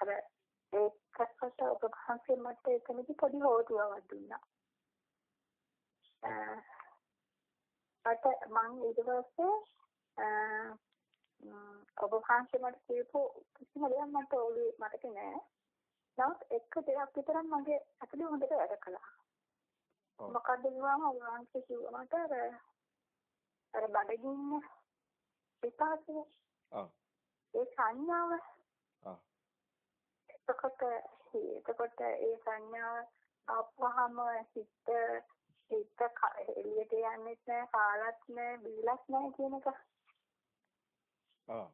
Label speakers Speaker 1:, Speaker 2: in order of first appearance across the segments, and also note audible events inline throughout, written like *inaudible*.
Speaker 1: අර ඒකකට ඔබ වහන්සේ මට එතනදි පොඩි හෝටුවක් දුන්නා. අට මම ඊට පස්සේ ඔබ වහන්සේ මට කියපු කිසිම දෙයක් මට ඔළුවේ මතක නෑ. නමුත් එක දෙයක් විතරක් මගේ ඇතුලේ හොඳට වැඩ කළා. මොකක්ද කිව්වම ඔබ වහන්සේ කිව්වා මට අර අර බඩගින්න පිපාසය.
Speaker 2: ආ.
Speaker 1: ඒ සංඥාව. එතකොට එතකොට ඒ සංඥාව ආපුවාම හිත හිත එළියට යන්නෙත් නෑ කාලත් නෑ බීලත් නෑ කියන එක.
Speaker 2: ආ.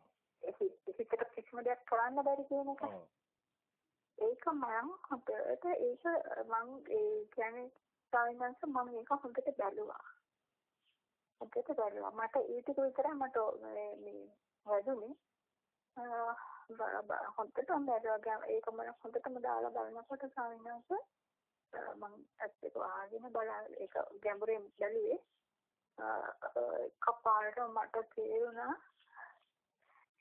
Speaker 1: හිතට කිසිම දෙයක් කරන්න බැරි කියන එක. ඒක මම හොඳට ඒක මම ඒ කියන්නේ සාවින්දන්ස මම ඒක හොඳට බැලුවා. හොඳට බැලුවා. මට ඊට විතරයි මට මේ වැදුනේ. හොඳටම බැලුවා. ඒක මම හොඳටම දාලා බලනකොට සාවින්දන්ස මම ඇත්ත ඒක ආගෙන බලා ඒක ගැඹුරින් බැලුවේ. කපාලට මට තේරුණා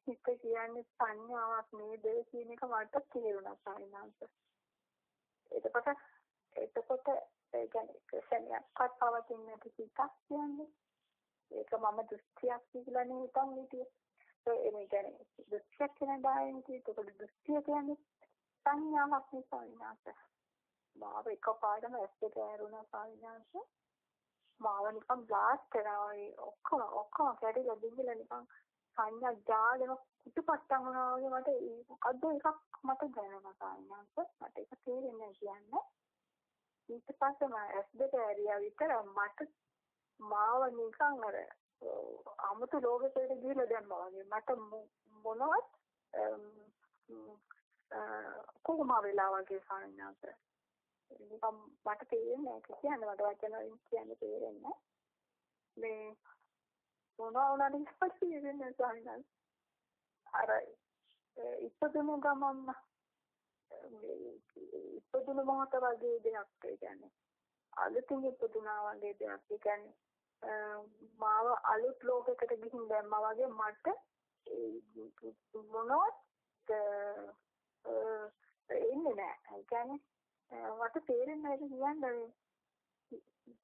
Speaker 1: හිත කියන්නේ සංඥාවක් නේද කියන එක මට තේරුණා සායනාංශ. එතකොට එතකොට ඒ කියන්නේ ක්ෂණයක්වත් පවතින නැති සිතක් කියන්නේ. ඒක මම දෘෂ්ටියක් කියලා නේ හිතන් හිටියේ. ඒ මේ කියන්නේ දෘෂ්ටියක් කියන දායෙන් කිව්වට එතකොට දෘෂ්ටිය කියන්නේ සංඥාවක් නේ සායනාංශ. මාව එකපාරටම ඇස් දෙක ඇරුණා සායනාංශ. මාව නිකන් බ්ලාස්ට් කරනවා ඔක්කොම ඔක්කොම කැඩිලා බින්දලා නිකන් සංඥා ජාලෙම කුටුපට්ටම් වුණා වගේ මට මොකද්ද එකක් මට දැනෙනවා සායනාංශ මට ඒක තේරෙන්නේ කියන්නේ ඊට පස්සේ මම ඇස් දෙක ඇරියා විතර මට මාව නිකන් අර 아무තු ලෝකෙට ගිහිල්ලා දැම්මා වගේ මට මොනවත් කොහොම වෙලා වගේ සායනාංශ නිකන් මට තේරෙන්නේ නැහැ. කියන්න මට වචන වලින් කියන්න තේරෙන්නේ මේ මොනවා වුණාද පස්සේ වෙන්නේ සාහිනල් අර ඉපදුණු ගමන් ඉපදුණු මොහොත වගේ දෙයක් ඒ කියන්නේ. අලුතින් ඉපදුණා වගේ දෙයක්. ඒ කියන්නේ මාව අලුත් ලෝකයකට ගිහින් දැම්මා වගේ මට මොනවත් එන්නේ නැහැ ඒ කියන්නේ මට තේරෙන්නේ නැහැ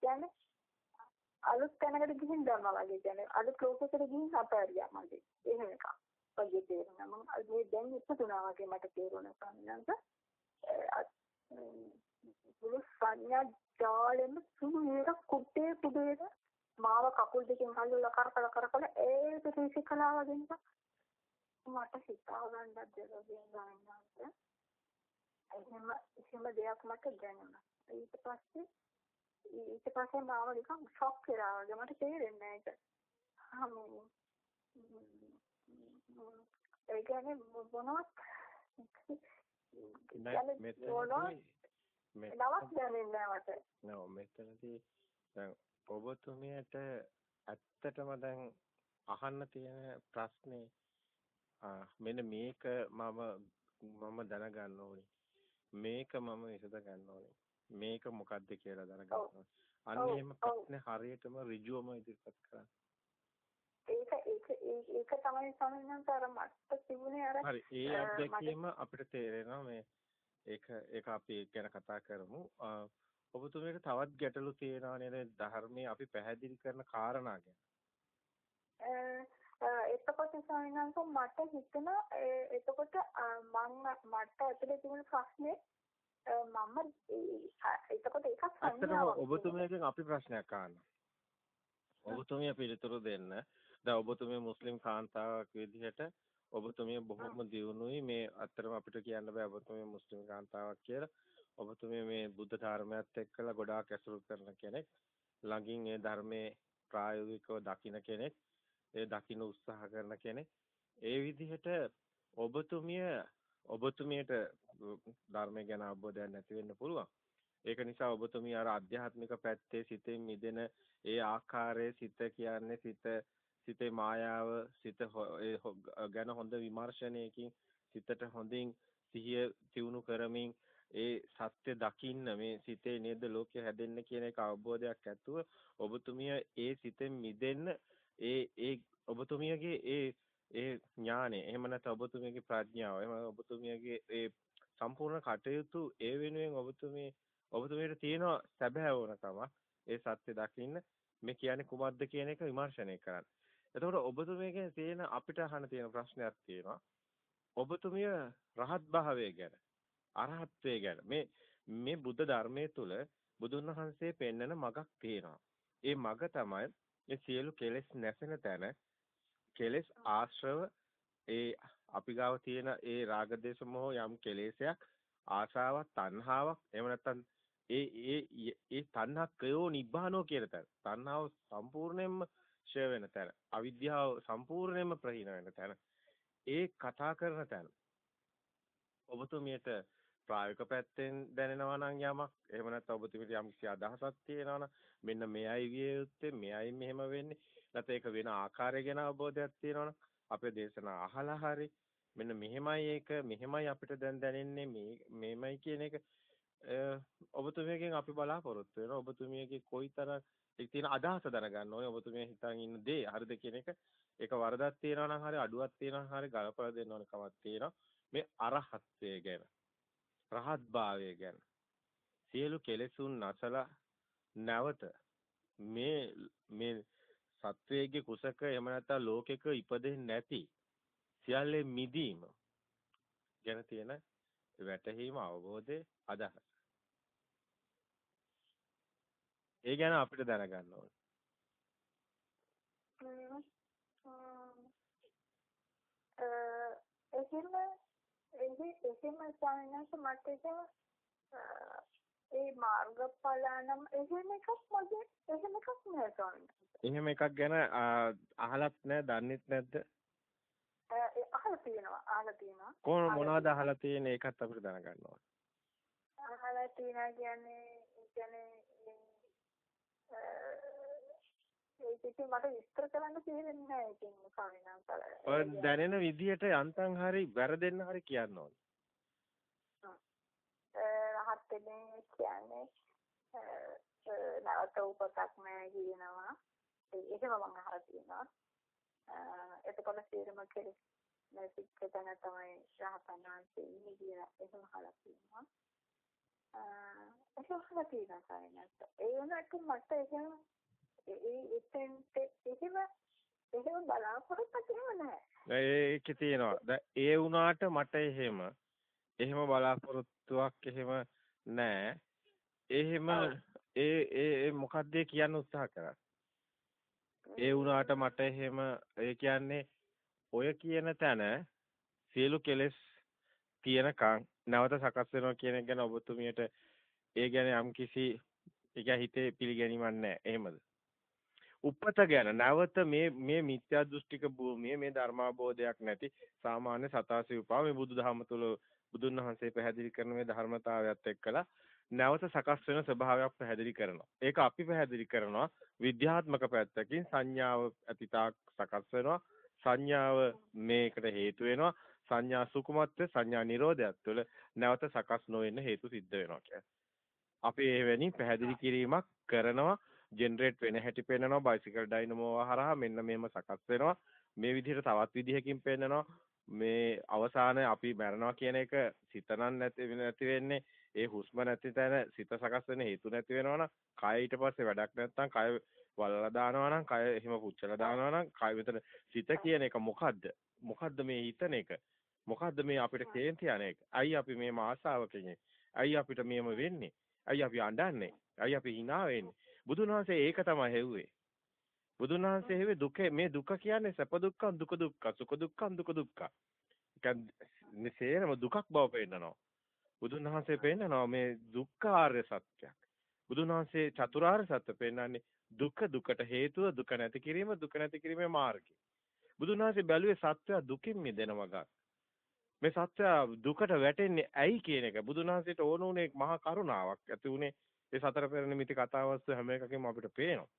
Speaker 1: කියන්නේ. අලුත් තැනකට ගිහින් දැම්මා වගේ. කියන්නේ අලුත් ලෝකයකට ගිහින් අපෑරියා මගේ. එහෙම එකක්. වගේ තේරුණා. මම මේ දැන් ඉපදුනා වගේ මට තේරුණා සම්මන්ත මුළු සංඥා ජාලෙම සුළු එක කුටේ කුඩේට මාව කකුල් දෙකෙන් හල්ලලා කරකල කරකල ඒක තීසිකලා වගේ මට හිතා ගන්නත් දෙවියන් ගන්නවා එහෙම එහෙම දෙයක් මට දැනුණා. ඊට පස්සේ ඊට පස්සේ මාව නිකන් ෂොක් කරා වගේ මට තේරෙන්නේ නැහැ ඒක. ඒ කියන්නේ මොනවත් නවත් දැනෙන්නේ නැහැ
Speaker 2: නෝ මෙතනදී දැන් ඔබතුමියට ඇත්තටම දැන් අහන්න තියෙන ප්‍රශ්නේ මෙන්න මේක මම මම දැනගන්න ඕනේ මේක මම විසඳ ගන්න ඕනේ මේක මොකද්ද කියලා දැනගන්න. අන්න එහෙම ප්‍රශ්නේ හරියටම ඍජුවම ඉදිරිපත් කරන්න.
Speaker 1: ඒක ඒක ඒක තමයි සමහරවිට අර මට තිබුණේ අර
Speaker 2: හරි ඒ අත්දැකීම අපිට තේරෙනවා මේ ඒක ඒක අපි ගැන කතා කරමු. ඔබතුමීට තවත් ගැටලු තියෙනවා නේද ධර්මයේ අපි පැහැදිලි කරන කාරණා ගැන?
Speaker 1: එතකොට සමිනන්ස මට හිතෙනවා එතකොට මම මට ඇතුලේ තිබුණු ප්‍රශ්නේ මම එතකොට ඒකක්
Speaker 2: සංඥාවක්. ඔබතුමියගෙන් අපි ප්‍රශ්නයක් අහන්න. ඔබතුමිය පිළිතුරු දෙන්න. දැන් ඔබතුමිය මුස්ලිම් කාන්තාවක් විදිහට ඔබතුමිය බොහොම දියුණුයි මේ අත්‍තරම අපිට කියන්න බෑ ඔබතුමිය මුස්ලිම් කාන්තාවක් කියලා. ඔබතුමිය මේ බුද්ධ ධර්මයත් එක්කලා ගොඩාක් ඇසුරු කරන කෙනෙක්. ළඟින් ඒ ධර්මයේ ප්‍රායෝගිකව දකින්න කෙනෙක්. ඒ දකින්න උත්සාහ කරන කෙනෙක්. ඒ විදිහට ඔබතුමිය ඔබතුමියට ධර්මය ගැන අවබෝධයක් නැති වෙන්න පුළුවන්. ඒක නිසා ඔබතුමිය අර ආධ්‍යාත්මික පැත්තේ සිතෙන් මිදෙන ඒ ආකාරයේ සිත කියන්නේ සිත සිතේ මායාව සිත ගැන හොඳ විමර්ශනයකින් සිතට හොඳින් සිහිය තියුණු කරමින් ඒ සත්‍ය දකින්න මේ සිතේ නේද ලෝකය හැදෙන්න කියන එක අවබෝධයක් ඇතුව ඔබතුමිය ඒ සිතෙන් මිදෙන්න ඒ ඒ ඔබතුමියගේ ඒ ඒ ඥානෙ එහෙම නැත්නම් ඔබතුමියගේ ප්‍රඥාව එහෙම ඔබතුමියගේ ඒ සම්පූර්ණ කටයුතු ඒ වෙනුවෙන් ඔබතුමිය ඔබතුමියට තියෙන සැබෑ ඕනකම ඒ සත්‍ය දකින්න මේ කියන්නේ කුමක්ද කියන එක විමර්ශනය කරන්න. එතකොට ඔබතුමියගෙන් තියෙන අපිට අහන්න තියෙන ප්‍රශ්නයක් තියෙනවා. ඔබතුමිය රහත් භාවය ගැන අරහත්ත්වය ගැන. මේ මේ බුද්ධ ධර්මයේ තුල බුදුන් වහන්සේ පෙන්වන මගක් තියෙනවා. ඒ මග තමයි මේ සියලු කෙලෙස් නැසෙන තැන කෙලෙස් ආශ්‍රව ඒ අපි ගාව තියෙන ඒ රාග දේශ මොහ යම් කෙලෙසයක් ආශාවක් තණ්හාවක් එහෙම නැත්නම් ඒ ඒ ඒ තණ්හක්කයෝ නිබ්බානෝ කියන තැන. තණ්හාව සම්පූර්ණයෙන්ම ෂය වෙන තැන. අවිද්‍යාව සම්පූර්ණයෙන්ම ප්‍රහීන වෙන තැන. ඒ කතා කරන තැන. ඔබතුමියට ප්‍රායෝගික පැත්තෙන් දැනෙනවා නම් යමක්. එහෙම නැත්නම් ඔබතුමිට යම් කිසි අදහසක් තියෙනවා නම් මෙන්න මෙයයි විය යුත්තේ මෙයයි මෙහෙම වෙන්නේ. නැත්නම් ඒක වෙන ආකාරය ගැන අවබෝධයක් තියෙනවා නම් අපේ දේශනා අහලා හරි මෙන්න මෙහෙමයි ඒක මෙහෙමයි අපිට දැන් දැනෙන්නේ මේ මේමයි කියන එක ඔබතුමියගෙන් අපි බලාපොරොත්තු වෙනවා. ඔබතුමියගේ කොයිතරම් ඒක තියෙන අදහස දැනගන්න ඕනේ. ඔබතුමිය හිතන් ඉන්න දේ හරිද කියන එක. ඒක වරදක් තියෙනවා නම් හරි අඩුවක් තියෙනවා නම් හරි ගලපලා දෙන්න ඕන කමක් තියෙනවා. මේ අරහත්ත්වය ගැන. රහත් භාවය ගැන සියලු කෙලෙසුන් නැසලා නැවත මේ මේ සත්වයේගේ කුසක එහෙම නැත්නම් ලෝකෙක ඉපදෙන්නේ නැති සියල්ලේ මිදීම ගැන තියෙන වැටහීම අවබෝධය අදහස. ඒ ගැන අපිට දැනගන්න ඕනේ.
Speaker 1: එහෙම එහි එහෙම සායනස මට ඒ මාර්ගඵල නම් එහෙම එකක් මගේ එහෙම එකක් නෑ සායනස.
Speaker 2: එහෙම එකක් ගැන අහලත් නෑ දන්නෙත් නැද්ද?
Speaker 1: අහලා තියෙනවා අහලා තියෙනවා.
Speaker 2: කොහොම මොනවද අහලා තියෙන්නේ ඒකත් අපිට දැනගන්න ඕනේ.
Speaker 1: අහලා තියෙනවා කියන්නේ කියන්නේ ඉතින් මට විස්තර කරන්න තේරෙන්නේ නැහැ ඉතින් ස්වාමීනාන්තල.
Speaker 2: ඔය දැනෙන විදියට යන්තම් හරි වැරදෙන්න හරි කියන්න ඕනේ.
Speaker 1: රහත් වෙන්නේ කියන්නේ නැවත උපතක් නැහැ කියනවා. ඒකම මම අහලා තියෙනවා. එතකොට සීරම කෙලෙස් නැතික තැන තමයි රහතන් වහන්සේ ඉන්නේ කියලා එහෙම අහලා තියෙනවා. ඒක අහලා තියෙනවා සායනත්. ඒ වුණාට මට එහෙම ඒ එතෙන්ට එහෙම එහෙම බලාපොරොත්තු නැහැ.
Speaker 2: ඒකේ තියෙනවා. දැන් ඒ වුණාට මට එහෙම එහෙම බලාපොරොත්තුවක් එහෙම නැහැ. එහෙම ඒ ඒ මොකක්ද කියන්න උත්සාහ කරන්නේ? ඒ වුණාට මට එහෙම ඒ කියන්නේ ඔය කියන තැන සියලු කෙලෙස් තියෙනකන් නැවත සකස් වෙනවා කියන එක ගැන ඔබතුමියට ඒ ගැන යම්කිසි ඒක හිතේ පිළිගැනීමක් නැහැ. එහෙමද? උපත ගැන නැවත මේ මේ මිත්‍යා දෘෂ්ටික භූමියේ මේ ධර්මාබෝධයක් නැති සාමාන්‍ය සතාසි උපා මේ බුදුදහම තුළ බුදුන් වහන්සේ පැහැදිලි කරන මේ ධර්මතාවයත් එක්කලා නැවත සකස් වෙන ස්වභාවයක් පැහැදිලි කරනවා. ඒක අපි පැහැදිලි කරනවා විද්‍යාත්මක පැත්තකින් සංඥාව අතීතාක් සකස් වෙනවා. සංඥාව මේකට හේතු වෙනවා. සංඥා සුකුමත්ව සංඥා නිරෝධයත් තුළ නැවත සකස් නොවෙන්න හේතු සිද්ධ වෙනවා කියන්නේ. අපි එවැනි පැහැදිලි කිරීමක් කරනවා ජෙනරේට් වෙන හැටි පෙන්නනවා බයිසිකල් ඩයිනමෝ හරහා මෙන්න මේම සකස් වෙනවා. මේ විදිහට තවත් විදිහකින් පෙන්නනවා. මේ අවසානයේ අපි මරනවා කියන එක සිතනන් නැති නැති වෙන්නේ ඒ හුස්ම නැති තැන සිත සකස් වෙන හේතු නැති වෙනවනම් කය ඊට පස්සේ වැඩක් නැත්නම් කය වලලා දානවා නම් කය එහෙම පුච්චලා දානවා නම් කය විතර සිත කියන එක මොකද්ද? මොකද්ද මේ හිතන එක? මොකද්ද මේ අපිට කේන්ති යන එක? අයි අපි මේ මාසාවකින් අයි අපිට මේම වෙන්නේ? අයි අපි අඬන්නේ? අයි අපි hina වෙන්නේ? බුදුන් වහන්සේ ඒක තමයි හෙව්වේ බුදුන් වහන්සේ හෙව්වේ දුක මේ දුක කියන්නේ සැප දුක්ඛ දුක දුක්ඛ සුඛ දුක්ඛ දුක දුක්ඛ කියන්නේ සේරම දුකක් බව පෙන්නනවා බුදුන් වහන්සේ පෙන්නනවා මේ දුක්ඛාර්ය සත්‍යයක්. බුදුන් වහන්සේ චතුරාර්ය සත්‍ය පෙන්නන්නේ දුක දුකට හේතුව දුක නැති කිරීම දුක නැති කිරීමේ මාර්ගය. බුදුන් වහන්සේ බැලුවේ සත්‍යය දුකින් මිදෙන වගක්. මේ සත්‍යය දුකට වැටෙන්නේ ඇයි කියන එක බුදුන් වහන්සේට ඕන උනේ මහා කරුණාවක් ඇති උනේ ඒ සතර පෙර නිමිති කතාවස්තු හැම එකකින්ම අපිට පේනවා.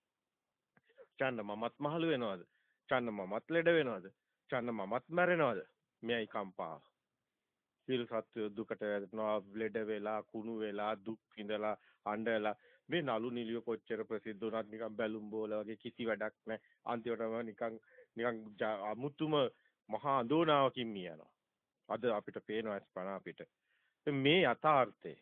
Speaker 2: චන්න මමත් මහලු වෙනවද? චන්න මමත් ලෙඩ වෙනවද? චන්න මමත් මැරෙනවද? මෙයයි කම්පාව. සියලු සත්වය දුකට වැටෙනවා ලෙඩ වෙලා කුණු වෙලා දුක් විඳලා අඬලා මේ නලු නිලිය කොච්චර ප්‍රසිද්ධ වුණත් නිකන් බැලුම් බෝල වගේ කිසි වැඩක් නැහැ අන්තිමටම නිකන් නිකන් අමුතුම මහා අඳෝනාවකින් මියනවා. අද අපිට පේනවා ස්පන අපිට. මේ යථාර්ථය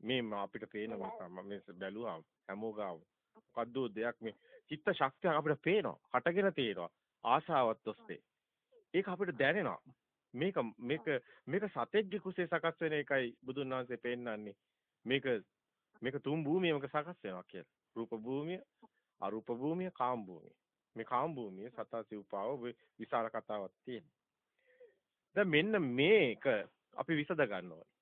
Speaker 2: මේ අපිට පේනවා මේ බැලුවාම හැමෝගාම මොකද්ද දෙයක් මේ චිත්ත ශක්තිය අපිට පේනවා. හටගෙන තියෙනවා. ආශාවත් ඔස්සේ. ඒක අපිට දැනෙනවා. මේක මේක මේක සතෙක්ගේ කුසේ සකස් වෙන එකයි බුදුන් වහන්සේ පෙන්නන්නේ. මේක මේක තුන් භූමියක සකස් වෙනවා කියලා. රූප භූමිය, අරූප භූමිය, කාම භූමිය. මේ කාම භූමිය සතා සිව්පාව විශාල කතාවක් තියෙනවා. දැන් මෙන්න මේක අපි විසඳ ගන්න ඕනේ.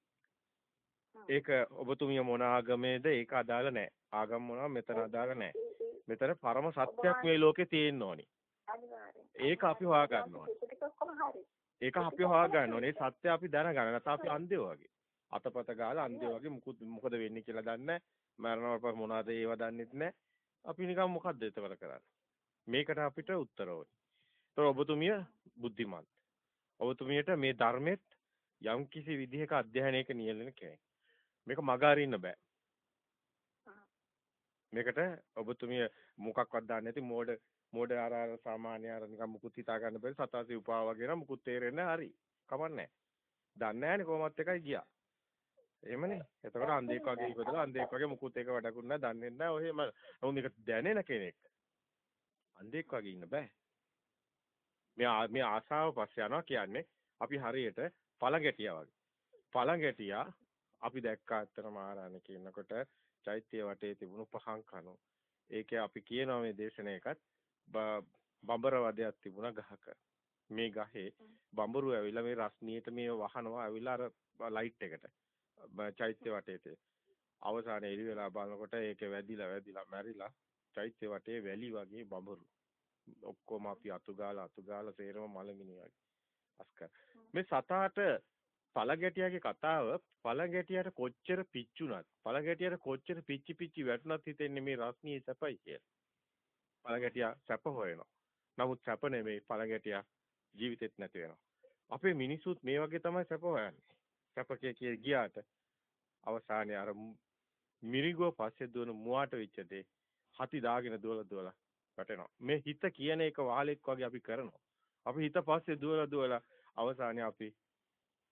Speaker 2: ඒක ඔබතුමිය මොන ආගමේද ඒක අදාළ නැහැ. ආගම මොනවා මෙතන අදාළ නැහැ. මෙතන පරම සත්‍යයක් මේ ලෝකේ තියෙන්න ඕනි. ඒක අපි හොයා ගන්න ඕනේ. ඒක අපි හොයා ගන්න ඕනේ. සත්‍ය අපි දැනගන්න. නැත්නම් අපි අන්ධයෝ වගේ. අතපත ගාලා අන්ධයෝ වගේ මොකද මොකද වෙන්නේ කියලා දන්නේ නැහැ. මරණවප මොනවද ඒව දන්නෙත් නැහැ. අපි නිකන් මොකද්ද ඒතවල කරන්නේ? මේකට අපිට උත්තර ඕනේ. ඒතර ඔබතුමිය බුද්ධිමත්. ඔබතුමියට මේ ධර්මෙත් යම් කිසි විදිහක අධ්‍යයනයක නියැලෙන කෙනෙක්. මේක මග අරින්න බෑ. මේකට ඔබතුමිය මොකක්වත් දන්නේ නැති මෝඩ මෝඩ අර අර සාමාන්‍ය අර නිකන් මුකුත් හිතා ගන්න බැරි සතාසි උපාව වගේ නම් මුකුත් තේරෙන්නේ හරි. කමන්නේ දන්නේ නැහැනේ කොහොමත් එකයි ගියා. එහෙමනේ. එතකොට අන්ධෙක් වගේ ඉපදලා අන්ධෙක් වගේ මුකුත් එක වැඩකුත් නැහැ දන්නේ නැහැ. එහෙම නමුත් මේක දැනෙන කෙනෙක්. අන්ධෙක් වගේ ඉන්න බෑ. මේ මේ ආශාව පස්සේ යනවා කියන්නේ අපි හරියට පළඟැටියා වගේ. පළඟැටියා අපි දැක්කා අත්‍තරම ආරාණේ කියනකොට චෛත්‍ය වටේ තිබුණු පහන් කණු. ඒකේ අපි කියනවා මේ දේශනාවකත් බඹර වදයක් තිබුණා ගහක. මේ ගහේ බඹරු ඇවිල්ලා මේ රස්නියට මේ වහනවා ඇවිල්ලා අර ලයිට් එකට. චෛත්‍ය වටේට. අවසානයේ එළි වෙලා බලනකොට ඒකේ වැදිලා වැදිලා මැරිලා චෛත්‍ය වටේ වැලි වගේ බඹරු. ඔක්කොම අපි අතු ගාලා අතු ගාලා සේරම මලමිනි වගේ. අස්කර. මේ සතාට පළගැටියාගේ කතාව පළගැටියාට කොච්චර පිච්චුණත් පළගැටියාට කොච්චර පිච්චි පිච්චි වැටුණත් හිතෙන්නේ මේ රස්නියේ සැපයි කියලා. පළගැටියා සැප හොයනවා. නමුත් සැප නෙමෙයි පළගැටියා ජීවිතෙත් නැති වෙනවා. අපේ මිනිසුත් මේ වගේ තමයි සැප හොයන්නේ. සැප කිය ගියාට අවසානයේ අර මිරිගුව පස්සේ දුවන මුවාට වෙච්ච දේ හති දාගෙන දුවලා දුවලා වැටෙනවා. මේ හිත කියන එක වහලෙක් වගේ අපි කරනවා. අපි හිත පස්සේ දුවලා දුවලා අවසානයේ අපි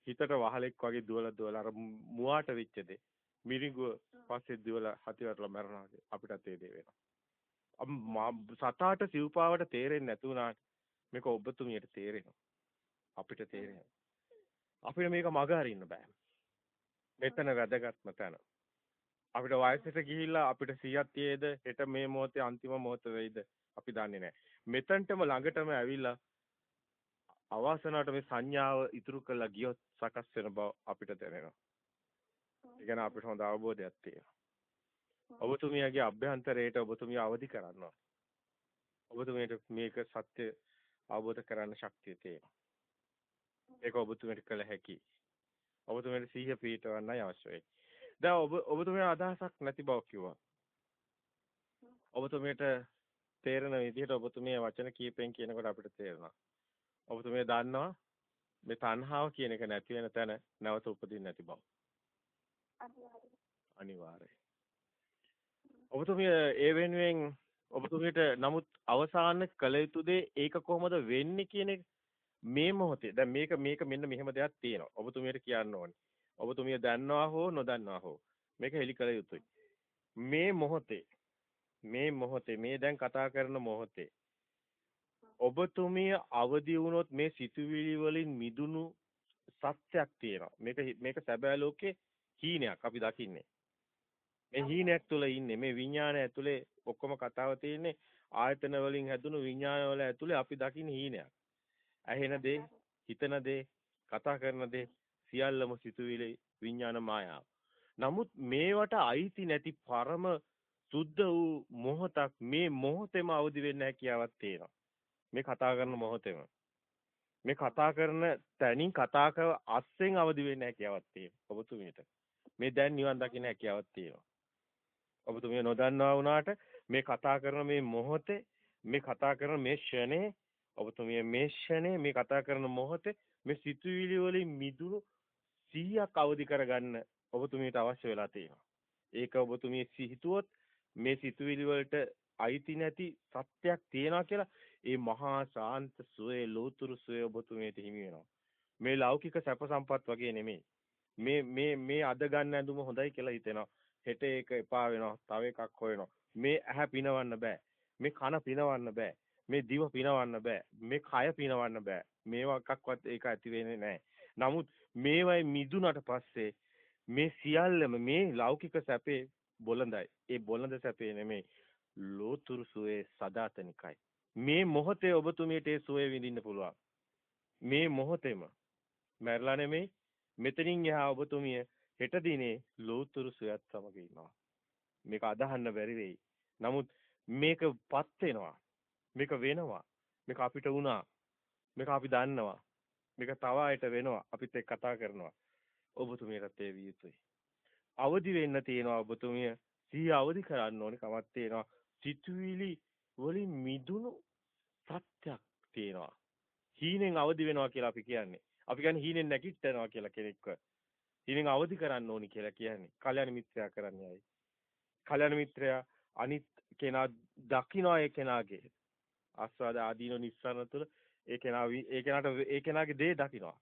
Speaker 2: හිතට වහලෙක් වගේ දුවලා දුවලා අර මුවාට වෙච්ච දේ මිරිගුව පස්සේ දුවලා හති වටලා මරනවා අපිටත් ඒ දේ වෙනවා. සතාට සිව්පාවට තේරෙන්නේ නැතුණාට මේක ඔබතුමියට තේරෙනවා. අපිට තේරෙනවා. අපිට මේක මග හරින්න බෑ. මෙතන වැදගත්ම තැන. අපිට වයසට ගිහිල්ලා අපිට 100ක් තියේද හෙට මේ මොහොතේ අන්තිම මොහොත වෙයිද අපි දන්නේ නැහැ. මෙතනටම ළඟටම ඇවිල්ලා අවාසනාවට මේ සංඥාව ඉතුරු කරලා ගියොත් සකස් වෙන බව අපිට දැනෙනවා. ඒ කියන්නේ අපිට හොඳ අවබෝධයක් තියෙනවා. ඔබතුමියගේ අභ්‍යන්තරයට ඔබතුමිය අවදි කරනවා. ඔබතුමියට මේක සත්‍ය අවබෝධ කරගන්න ශක්තිය තියෙනවා. ඒක ඔබතුමියට කළ හැකි. ඔබතුමියට සිහිය පිටවන්නයි අවශ්‍යයි. දැන් ඔබ ඔබතුමිය අදහසක් නැති බව කිව්වා. ඔබතුමියට තේරෙන විදිහට ඔබතුමිය වචන කීපෙන් කියනකොට අපිට තේරෙනවා. ඔබතුමිය දන්නවා මේ තණ්හාව කියන එක නැති වෙන තැන නැවත උපදින්නේ නැති බව. අනිවාර්යයි. ඔබතුමිය ඒ වෙනුවෙන් ඔබතුමියට නමුත් අවසාන කළ යුතු දේ ඒක කොහොමද වෙන්නේ කියන එක මේ මොහොතේ දැන් මේක මේක මෙන්න මෙහෙම දෙයක් තියෙනවා. ඔබතුමියට කියන්න ඕනේ. ඔබතුමිය දන්නවා හෝ නොදන්නවා හෝ මේක හෙලි කළ යුතුයි. මේ මොහොතේ මේ මොහොතේ මේ දැන් කතා කරන මොහොතේ ඔබතුමිය අවදි වුණොත් මේ සිතුවිලි වලින් මිදුණු සත්‍යක් තියෙනවා. මේක මේක සැබෑ ලෝකේ හීනයක් අපි දකින්නේ. මේ හීනයක් තුල ඉන්නේ මේ විඥානය ඇතුලේ ඔක්කොම කතාව තියෙන්නේ ආයතන වලින් හැදුණු විඥාන වල ඇතුලේ අපි දකින්න හීනයක්. ඇහෙන දේ, හිතන දේ, කතා කරන දේ සියල්ලම සිතුවිලි විඥාන මායාව. නමුත් මේවට අයිති නැති පරම සුද්ධ වූ මොහොතක් මේ මොහොතේම අවදි වෙන්න හැකියාවක් තියෙනවා. මේ කතා කරන මොහොතේම. මේ කතා කරන තැනින් කතා කර අස්සෙන් අවදි වෙන්න හැකියාවක් තියෙනවා. ඔබතුමියට. මේ දැන් නිවන් දකින්න හැකියාවක් තියෙනවා. ඔබතුමිය නොදන්නවා වුණාට මේ කතා කරන මේ මොහොතේ මේ කතා කරන මේ ෂණේ ඔබතුමිය මේ ෂණේ මේ කතා කරන මොහොතේ මේ සිතුවිලි වලින් මිදුණු 100ක් අවදි කරගන්න ඔබතුමියට අවශ්‍ය වෙලා තියෙනවා. ඒක ඔබතුමිය හිතුවොත් මේ සිතුවිලි වලට අයිති නැති සත්‍යයක් තියෙනවා කියලා ඒ මහා ශාන්ත සුවේ ලෝතුරු සුවේ ඔබතුමියට හිමි වෙනවා. මේ ලෞකික සැප සම්පත් වගේ නෙමෙයි. මේ මේ මේ අද ගන්න ඇඳුම හොඳයි කියලා හිතෙනවා. හෙට ඒක එපා වෙනවා. තව එකක් හොයනවා. මේ ඇහැ පිනවන්න බෑ. මේ කන පිනවන්න බෑ. මේ දිව පිනවන්න බෑ. මේ කය පිනවන්න බෑ. මේවා එකක්වත් ඒක ඇති වෙන්නේ නැහැ. නමුත් මේවයි මිදුනට පස්සේ මේ සියල්ලම මේ ලෞකික සැපේ බොළඳයි. ඒ බොළඳ සැපේ නෙමෙයි ලෝතුරු සුවේ සදාතනිකයි. මේ මොහොතේ ඔබතුමියට ඒ සුවේ විඳින්න පුළුවන්. මේ මොහොතේම මැරලා නෙමෙයි මෙතනින් එහා ඔබතුමිය හෙට දිනේ ලෝතුරු සුවයත් සමග ඉන්නවා. මේක අදහන්න බැරි වෙයි. නමුත් මේකපත් වෙනවා. මේක වෙනවා. මේක අපිට වුණා. මේක අපි දන්නවා. මේක තව අයට වෙනවා. අපිත් එක්ක කතා කරනවා. ඔබතුමියටත් ඒ විය යුතුයි. අවදි වෙන්න තියෙනවා ඔබතුමිය. සිහිය අවදි කරන්න ඕනේ කමක් තියෙනවා. සිතුවිලි වලින් මිදුණු සත්‍යක් තියෙනවා. හීනෙන් අවදි වෙනවා කියලා අපි කියන්නේ. අපි කියන්නේ හීනෙන් නැගිටිනවා කියලා කෙනෙක්ව. හීනෙන් අවදි කරන්න ඕනි කියලා කියන්නේ. කල්‍යාණ මිත්‍රයා කරන්නේ අය. කල්‍යාණ මිත්‍රයා අනිත් කෙනා දකින්න ඒ කෙනාගේ ආස්වාද ආදීන නිස්සාරණ තුළ ඒ කෙනා ඒ කෙනාට ඒ කෙනාගේ දේ දකින්නවා.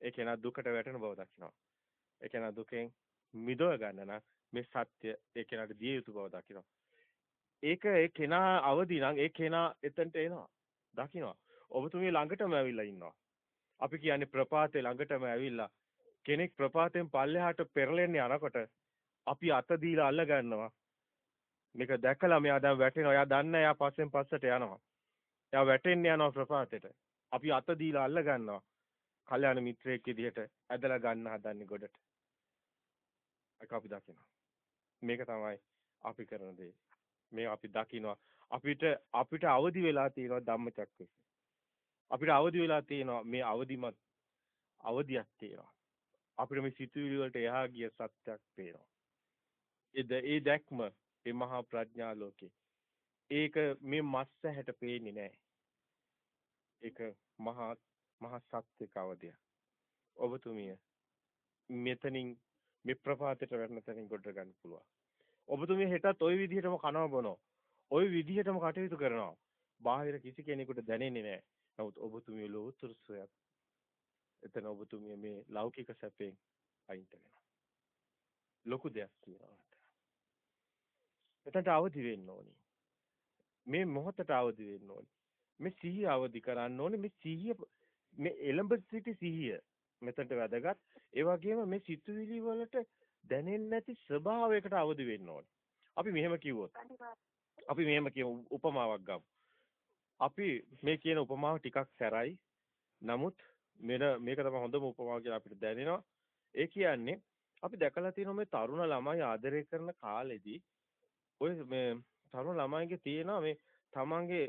Speaker 2: ඒ කෙනා දුකට වැටෙන බව දකින්නවා. ඒ කෙනා දුකෙන් මිදව ගන්න නම් මේ සත්‍ය ඒ කෙනාට දිය යුතු බව දකින්නවා. ඒක ඒ කෙනා අවදි නම් ඒ කෙනා එතනට එනවා. දකින්නවා. ඔබතුමිය ළඟටම ඇවිල්ලා ඉන්නවා. අපි කියන්නේ ප්‍රපාතේ ළඟටම ඇවිල්ලා කෙනෙක් ප්‍රපාතෙන් පල්ලෙහාට පෙරලෙන්න යනකොට අපි අත දීලා අල්ල ගන්නවා. මේක දැකලා මෙයා දැන් වැටෙනවා. එයා දන්නේ එයා පස්සෙන් පස්සට යනවා. එයා වැටෙන්න යනවා ප්‍රපාතෙට. අපි අත දීලා අල්ල ගන්නවා. කල්යාණ මිත්‍රයෙක් විදිහට ඇදලා ගන්න හදන්නේ ගොඩට. ඒක අපි දකිනවා. මේක තමයි අපි කරන දේ. මේ අපි දකිනවා. අපිට අපිට අවදි වෙලා තියෙනවා ධම්මචක්කේ. අපිට අවදි වෙලා තියෙනවා මේ අවදිමත් අවදියක් තියෙනවා. අපිට මේ සිතුවිලි වලට එහා ගිය සත්‍යක් පේනවා. ඒ ඒ දැක්ම මේ මහා ප්‍රඥා ලෝකේ. ඒක මේ මස්ස හැට පේන්නේ නැහැ. ඒක මහා මහා සත්‍යක අවදිය. ඔබතුමිය මෙතනින් මේ ප්‍රපාතයට වැටෙන තැනින් ගොඩ ගන්න පුළුවන්. ඔබතුමිය හෙටත් ওই විදිහටම කනවා බොනවා. ওই විදිහටම කටයුතු කරනවා. බාහිර කිසි කෙනෙකුට දැනෙන්නේ නැහැ. නමුත් ඔබතුමිය ලෝතර සොයක් එතන ඔබතුමිය මේ ලෞකික සැපෙන් අයින්ට වෙනවා. ලොකු දෙයක් තියෙනවා. එතනට අවදි වෙන්න ඕනි. මේ මොහොතට අවදි වෙන්න ඕනි. මේ සිහිය අවදි කරන්න ඕනේ. මේ සිහිය මේ එළඹ සිටි සිහිය මෙතනට වැදගත්. ඒ වගේම මේ සිතුවිලි වලට දැනෙන්නේ නැති ස්වභාවයකට අවදි වෙන්න ඕනේ. අපි මෙහෙම කිව්වොත් අපි මෙහෙම කියමු උපමාවක් ගමු. අපි මේ කියන උපමාව ටිකක් සැරයි. නමුත් මෙන මේක තමයි හොඳම උපමාව කියලා අපිට දැනෙනවා. ඒ කියන්නේ අපි දැකලා තියෙනවා මේ තරුණ ළමයි ආදරය කරන කාලෙදී ඔය මේ තරුණ ළමයිගේ තියෙනවා මේ තමන්ගේ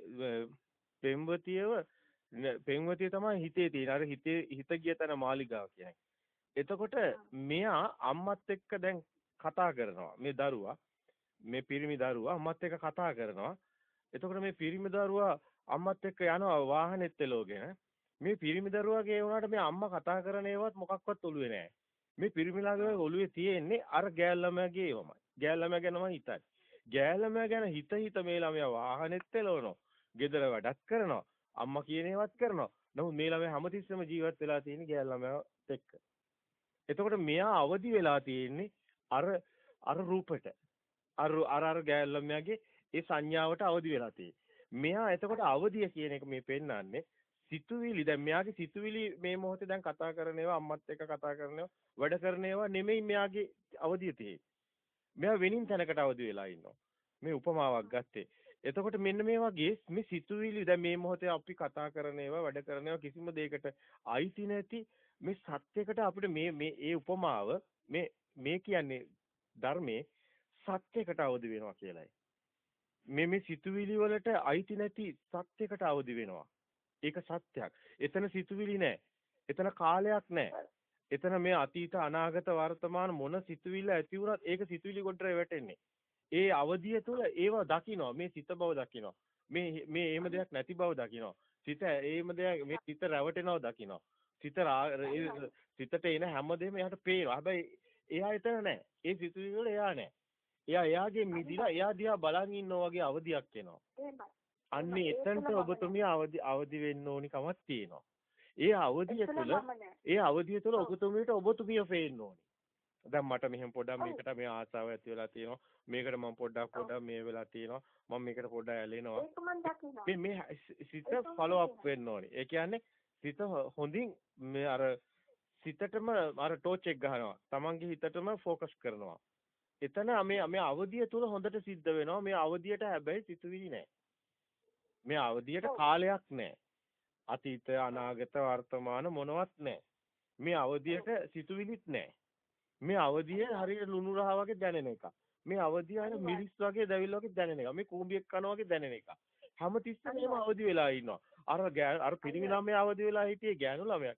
Speaker 2: පෙම්වතියව පෙම්වතිය තමයි හිතේ තියෙන. අර හිතේ හිත ගිය තැන මාලිගාව කියන්නේ. එතකොට මෙයා අම්මත් එක්ක දැන් කතා කරනවා. මේ දරුවා මේ පිරිමි දරුවා අම්මත් එක්ක කතා කරනවා. එතකොට මේ පිරිමි දරුවා අම්මත් එක්ක යනවා වාහනේත් එලෝගෙන. මේ පිරිමි දරුවාගේ වුණාට මේ අම්මා කතා කරන ඒවත් මොකක්වත් ඔළුවේ නැහැ. මේ පිරිමිලාගේ ඔළුවේ තියෙන්නේ අර ගෑල් ළමයාගේ ඒවමයි. ගෑල් ළමයා ගැනම හිතයි. ගෑල් ළමයා ගැන හිත හිත මේ ළමයා වාහනේත් එලවනවා. ගෙදර වැඩක් කරනවා. අම්මා කියන ඒවත් කරනවා. නමුත් මේ ළමයා හැමතිස්සෙම ජීවත් වෙලා තියෙන්නේ ගෑල් ළමයාත් එක්ක. එතකොට මෙයා අවදි වෙලා තියෙන්නේ අර අර රූපෙට. අර අර අර ගෑල් ළමයාගේ ඒ සංඥාවට අවදි වෙලා තියෙන්නේ. මෙයා එතකොට අවදිය කියන එක මේ පෙන්වන්නේ සිතුවිලි දැන් මෙයාගේ සිතුවිලි මේ මොහොතේ දැන් කතා කරන ඒවා අම්මත් එක්ක කතා කරන ඒවා වැඩ කරන ඒවා නෙමෙයි මෙයාගේ අවදිය තියෙන්නේ. මෙයා වෙනින් තැනකට අවදි වෙලා ඉන්නවා. මේ උපමාවක් ගත්තේ. එතකොට මෙන්න මේ වගේ මේ සිතුවිලි දැන් මේ මොහොතේ අපි කතා කරන ඒවා වැඩ කරන ඒවා කිසිම දෙයකට අයිති නැති මේ සත්‍යයකට අපිට මේ මේ ඒ උපමාව මේ මේ කියන්නේ ධර්මයේ සත්‍යයකට අවදි වෙනවා කියලයි. මේ මේ සිතුවිලි වලට අයිති නැති සත්‍යයකට අවදි වෙනවා. ඒක සත්‍යයක්. එතන සිතුවිලි නැහැ. එතන කාලයක් නැහැ. එතන මේ අතීත අනාගත වර්තමාන මොන සිතුවිල්ල ඇති වුණත් ඒක සිතුවිලි කොටට වැටෙන්නේ. ඒ අවදිය තුළ ඒව දකිනවා. මේ සිත බව දකිනවා. මේ මේ එහෙම දෙයක් නැති බව දකිනවා. සිත එහෙම දෙයක් මේ සිත රැවටෙනව දකිනවා. සිත සිතට එන හැමදේම එයාට පේනවා. හැබැයි එයා එතන නැහැ. ඒ සිතුවිලි වල එයා නැහැ. එයා එයාගේ මිදිලා එයා දිහා බලන් ඉන්නා වගේ අවදියක් එනවා. අන්නේ එතනට ඔබතුමිය අවදි අවදි වෙන්න ඕනි කමක් තියෙනවා. ඒ අවදිය තුළ. ඒ අවදිය තුළ. ඔබතුමියට ඔබතුමිය පේන්න ඕනි. දැන් මට මෙහෙම පොඩ්ඩක්. මේකට මේ ආසාව ඇති වෙලා තියෙනවා. මේකට මම පොඩ්ඩක් පොඩ්ඩක් මේ වෙලා තියෙනවා. මම මේකට පොඩ්ඩක් ඇලෙනවා. මේ මේ සිත ෆලෝ අප්. වෙන්න ඕනි. ඒ කියන්නේ සිත හොඳින් මේ අර සිතටම අර ටෝච් එක ගහනවා. Tamange හිතටම ફોකස් කරනවා. එතන මේ මේ අවදිය තුල හොඳට සිද්ධ වෙනවා. මේ අවදියට හැබැයි සිතුවිලි නැහැ. මේ අවදියට
Speaker 1: ඔව්.
Speaker 2: කාලයක් නැහැ. අතීත අනාගත වර්තමාන මොනවත් නැහැ. මේ අවදියට සිතුවිලිත් නැහැ. මේ අවදිය හරියට ලුණු රහ වගේ දැනෙන එක. මේ අවදිය අර මිරිස් වගේ දැවිල්ල වගේ දැනෙන එක. මේ කූඹියක් කනවා වගේ දැනෙන එක. හැමතිස්සෙම එහෙම අවදි වෙලා ඉන්නවා. අර අර පිරිමි ළමයා අවදි වෙලා හිටියේ ගෑනු ළමයා.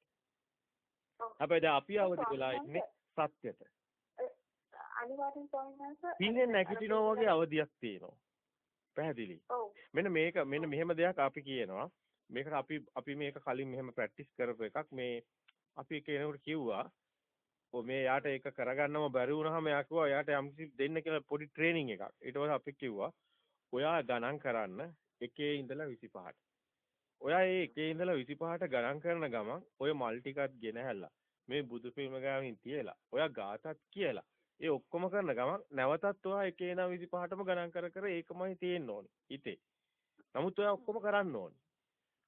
Speaker 1: ඔව්.
Speaker 2: හැබැයි දැන් අපි අවදි වෙලා ඉන්නේ සත්‍යයට.
Speaker 1: අනිවාර්යෙන් ස්වාමීන් වහන්සේ
Speaker 2: නැගිටිනවා වගේ අවදියක් තියෙනවා. පැහැදිලි. මෙන්න මේක මෙන්න මෙහෙම දෙයක් අපි කියනවා. මේකට අපි අපි මේක කලින් මෙහෙම ප්‍රැක්ටිස් කරපු එකක් මේ අපි කෙනෙකුට කිව්වා ඔව් මේ යාට ඒක කරගන්නම බැරි වුණාම එයා කිව්වා එයාට යම්කිසි දෙන්න කියලා පොඩි ට්‍රේනින් එකක්. ඊට පස්සේ අපි කිව්වා ඔයා ගණන් කරන්න එකේ ඉඳලා 25ට. ඔයා ඒ එකේ ඉඳලා 25ට ගණන් කරන ගමන් ඔය මල් ටිකක් ගෙනහැල්ලා මේ බුදු පිළිම ගාමින් තියලා ඔයා ගාතත් කියලා ඒ ඔක්කොම කරන ගමන් නැවතත් ඔයා එකේ ඉඳලා 25ටම ගණන් කර කර ඒකමයි තියෙන්න ඕනි හිතේ. නමුත් ඔයා ඔක්කොම කරන්න ඕනි.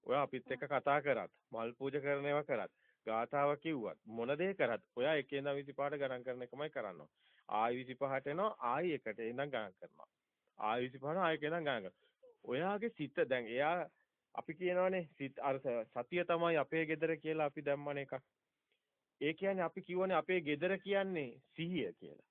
Speaker 2: ඔයා අපිත් එක්ක කතා කරත් මල් පූජා කරන ඒවා කරත් ගාතාව කිව්වත් මොන දේ කරත් ඔයා එකේ ඉඳන් 25ට ගණන් කරන එකමයි කරන්න ඕනේ. ආයි 25ට එනවා ආයි එකට ඉඳන් ගණන් කරනවා. ආයි 25ට ආයි එකෙන් ගණන් කරනවා. ඔයාගේ සිත දැන් එයා අපි කියනවානේ සිත අර සතිය තමයි අපේ gedara කියලා අපි දැම්මනේ එකක්. ඒ කියන්නේ අපි කියවනේ අපේ gedara කියන්නේ සිහිය කියලා.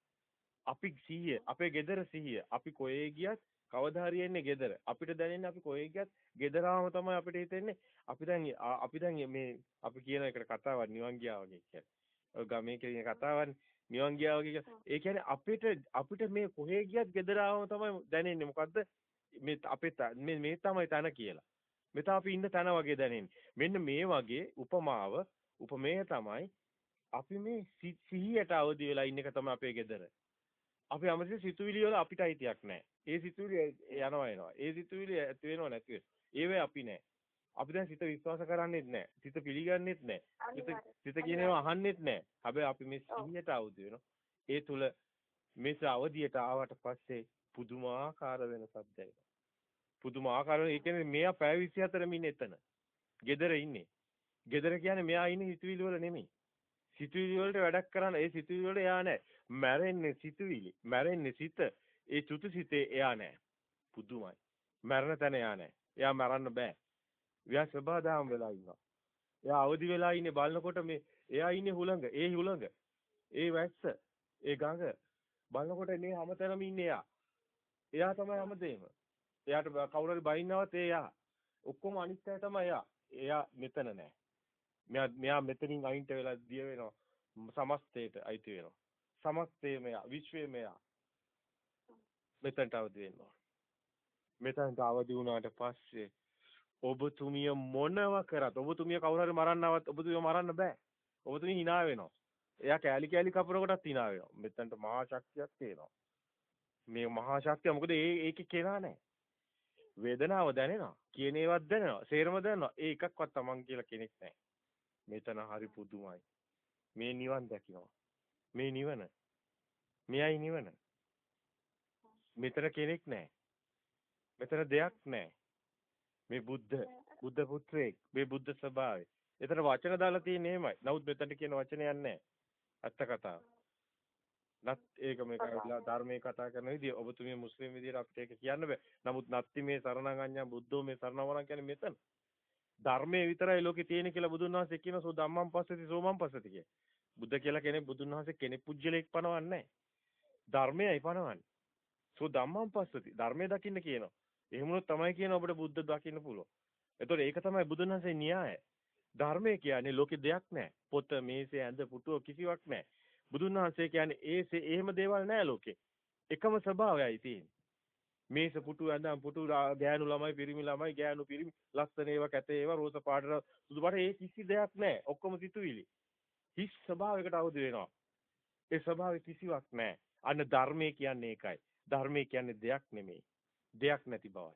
Speaker 2: අපි සිහිය අපේ gedara සිහිය. අපි කොහේ ගියත් කවදා හරි එන්නේ gedara. අපිට දැනෙන්නේ අපි කොහේ ගියත් gedaraම තමයි අපිට හිතෙන්නේ. අපි දැන් අපි දැන් මේ අපි කියන එකට කතාවක් නිවන් ගියා වගේ කියන්නේ. ඔය ගමේ කියන කතාවක් නිවන් ගියා වගේ කියන්නේ. ඒ කියන්නේ අපිට අපිට මේ කොහේ ගියත් gedaraම තමයි දැනෙන්නේ. මොකද්ද? මේ අපේ මේ මේ තමයි තන කියලා. මෙතන අපි ඉන්න තැන වගේ දැනෙන්නේ. මෙන්න මේ වගේ උපමාව උපමේය තමයි අපි මේ සිහියට අවදි වෙලා ඉන්න එක තමයි අපේ gedara. අපි අමතක සිතුවිලි වල අපිට අයිතියක් නැහැ. ඒ සිතුවිලි යනවා එනවා. ඒ සිතුවිලි ඇති වෙනව නැති වෙනව. ඒවේ අපි නැහැ. අපි දැන් සිත විශ්වාස කරන්නේත් නැහැ. සිත පිළිගන්නේත් නැහැ. සිත. සිත කියන ඒවා අහන්නෙත් නැහැ. හැබැයි අපි මේ සිහියට අවදි වෙනවා. ඒ තුල මේ අවදියට ආවට පස්සේ පුදුමාකාර වෙනසක් දැනෙනවා. පුදුමාකාර ඒ කියන්නේ මෙයා පැය 24 ඉන්නේ එතන. gedara ඉන්නේ. gedara කියන්නේ මෙයා ඉන්නේ හිතවිලි වල නෙමෙයි. සිතුවිලි වලට වැඩක් කරන්න ඒ සිතුවිලි වලට එයා නැහැ. මැරෙන්නේ සිතුවිලි. මැරෙන්නේ සිත. ඒ චුතිසිතේ එයා නැහැ. පුදුමයි. මැරෙන තැන එයා නැහැ. එයා මරන්න බෑ. එයා සබදාම් වෙලා ඉන්නවා. එයා අවදි වෙලා ඉන්නේ බලනකොට මේ එයා ඉන්නේ හුළඟ. ඒ හුළඟ. ඒ වැස්ස. ඒ ගඟ. බලනකොට මේ හැමතැනම ඉන්නේ එයා. එයා තමයි හැමදේම. එයාට කවුරු හරි බයින්නවත් එයා. ඔක්කොම අනිත් අය තමයි එයා. එයා මෙතන නැහැ. මෙයා මෙයා මෙතනින් අයින්ට වෙලා දිය වෙනවා. සමස්තයට අයිති වෙනවා. සමස්තය මෙයා, විශ්වය මෙයා. මෙතනට අවදි වෙනවා. මෙතනට අවදි වුණාට පස්සේ ඔබතුමිය මොනව කරත් ඔබතුමිය කවුරු හරි මරන්නවත් ඔබතුමිය මරන්න බෑ. ඔබතුමිය hina වෙනවා. එයා කෑලි කෑලි කපනකොටත් hina වෙනවා. මෙතනට මහා ශක්තියක් තියෙනවා. මේ මහා ශක්තිය මොකද ඒ ඒකේ කෙනා නැහැ. වේදනාව දැනෙනවා. කියන ඒවත් දැනෙනවා. සේරම දැනෙනවා. ඒ එකක්වත් Taman කියලා කෙනෙක් නැහැ. මෙතන හරි පුදුමයි. මේ නිවන් දැකිනවා. මේ නිවන. මෙයයි නිවන. මෙතන කෙනෙක් නැහැ. මෙතන දෙයක් නැහැ. මේ බුද්ධ බුද්ධ පුත්‍රයෙක් මේ බුද්ධ ස්වභාවය. එතන වචන දාලා තියෙන්නේ එහෙමයි. නමුත් මෙතනට කියන වචනයක් නැහැ. අත්ත කතාව. නත් ඒක මේක ධර්මයේ කතා කරන විදිය ඔබතුමිය මුස්ලිම් විදියට අපිට ඒක කියන්න බෑ. නමුත් නත්ති මේ සරණං අඤ්ඤා බුද්ධෝ මේ සරණවරන් කියන්නේ මෙතන. ධර්මයේ විතරයි ලෝකේ තියෙන කියලා බුදුන් වහන්සේ කියන සෝ ධම්මං පස්සති සෝමං පස්සති කිය. බුද්ධ කියලා කෙනෙක් බුදුන් වහන්සේ කෙනෙක් පුජ්‍යලෙක් පනවන්නේ. ධර්මයයි පනවන්නේ. සෝ ධම්මං පස්සති ධර්මයේ දකින්න කියනවා. එහෙම වුණොත් තමයි කියන ඔබට බුද්ධ දකින්න පුළුවන්. එතකොට ඒක තමයි බුදුන් වහන්සේ න්‍යාය. ධර්මය කියන්නේ ලෝකේ දෙයක් නැහැ. පොත, මේසේ, ඇඳ, පුටුව කිසිවක් නැහැ. බුදුන් වහන්සේ කියන්නේ ඒසේ එහෙම දේවල් නැහැ ලෝකේ. එකම ස්වභාවයයි තියෙන්නේ. මේස පුටු ඇඳන් පුටු ගෑනු ළමයි පිරිමි ළමයි ගෑනු පිරිමි ලස්සන ඒවා කැත ඒවා රෝස පාට සුදු පාට ඒ කිසි දෙයක් නැහැ. ඔක්කොම සිතුවිලි. හිස් ස්වභාවයකට අවදි වෙනවා. ඒ ස්වභාවය කිසිවක් නැහැ. අන්න ධර්මයේ කියන්නේ ඒකයි. ධර්මය කියන්නේ දෙයක් නෙමෙයි. දෙයක් නැති බවයි.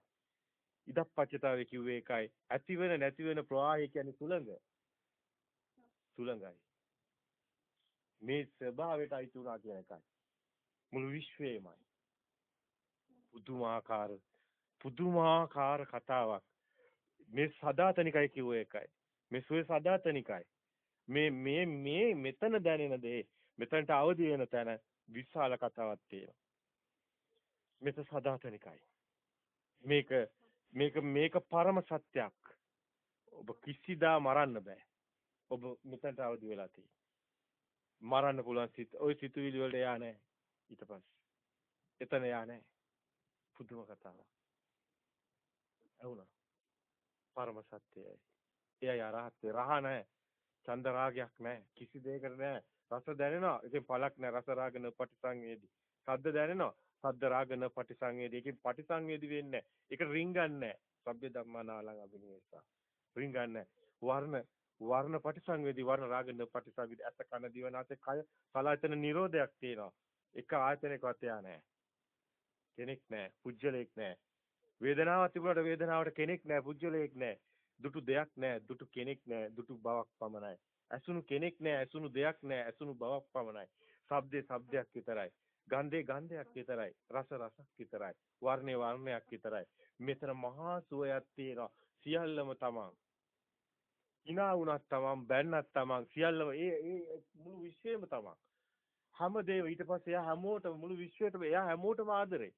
Speaker 2: ඉදප්පච්චතාවය කිව්වේ ඒකයි. ඇති වෙන නැති වෙන ප්‍රවාහය කියන්නේ සුළඟ. සුළඟයි. මේ ස්වභාවයට අයිති වුණා කියන එකයි. මුළු විශ්වයමයි. පුදුමාකාර පුදුමාකාර කතාවක්. මේ සදාතනිකයි කිව්ව එකයි. මේ සුවේ සදාතනිකයි. මේ මේ මේ මෙතන දැනෙන දේ මෙතනට අවදි වෙන තැන විශාල කතාවක් තියෙනවා. මෙත සදාතනිකයි. මේක මේක මේක පරම සත්‍යයක්. ඔබ කිසිදා මරන්න බෑ. ඔබ මෙතනට අවදි වෙලා තියෙන්නේ. මරන්න පුළුවන් සිත. ওই සිතුවිලි වලට යා නැහැ. ඊට පස්සේ. එතන යා නැහැ. පුදුම කතාවක්. ඇහුණා. පරම සත්‍යයයි. එයයි අරහත් රහ නැහැ. චන්ද රාගයක් නැහැ. කිසි දෙයකට නැහැ. රස දැනෙනවා. ඉතින් පළක් නැහැ. රස රාග නපටිසංවේදී. ශබ්ද දැනෙනවා. ශබ්ද රාග නපටිසංවේදී. ඒකෙන් පටිසංවේදී වෙන්නේ නැහැ. ඒක රින්ගන්නේ නැහැ. සබ්බේ ධම්මානාලං අභිනිවෙසා. රින්ගන්නේ නැහැ. වර්ණ වර්ණ පටිසංවේදී වර්ණ රාග නපටිසංවේදී. අස කන දිව නාසය කය සලායතන නිරෝධයක් තියෙනවා. එක ආයතනයකවත් යා නැහැ. කෙනෙක් නැහැ. පුජ්‍යලයක් නැහැ. වේදනාවක් තිබුණාට වේදනාවට කෙනෙක් නැහැ. පුජ්‍යලයක් නැහැ. දුටු දෙයක් නැහැ. දුටු කෙනෙක් නැහැ. දුටු බවක් පමණයි. ඇසුණු කෙනෙක් නැහැ. ඇසුණු දෙයක් නැහැ. ඇසුණු බවක් පමණයි. ශබ්දේ ශබ්දයක් විතරයි. ගන්ධේ ගන්ධයක් විතරයි. රස රසක් විතරයි. වර්ණේ වර්ණයක් විතරයි. මෙතන මහා සුවයක් තියෙනවා. සියල්ලම තමන්. Hina වුණත් තමන් බැන්නත් තමන් සියල්ලම ඒ ඒ මුළු විශ්වයම තමන්. හැමදේම ඊට පස්සේ එයා හැමෝටම මුළු විශ්වයටම එයා හැමෝටම ආදරේ.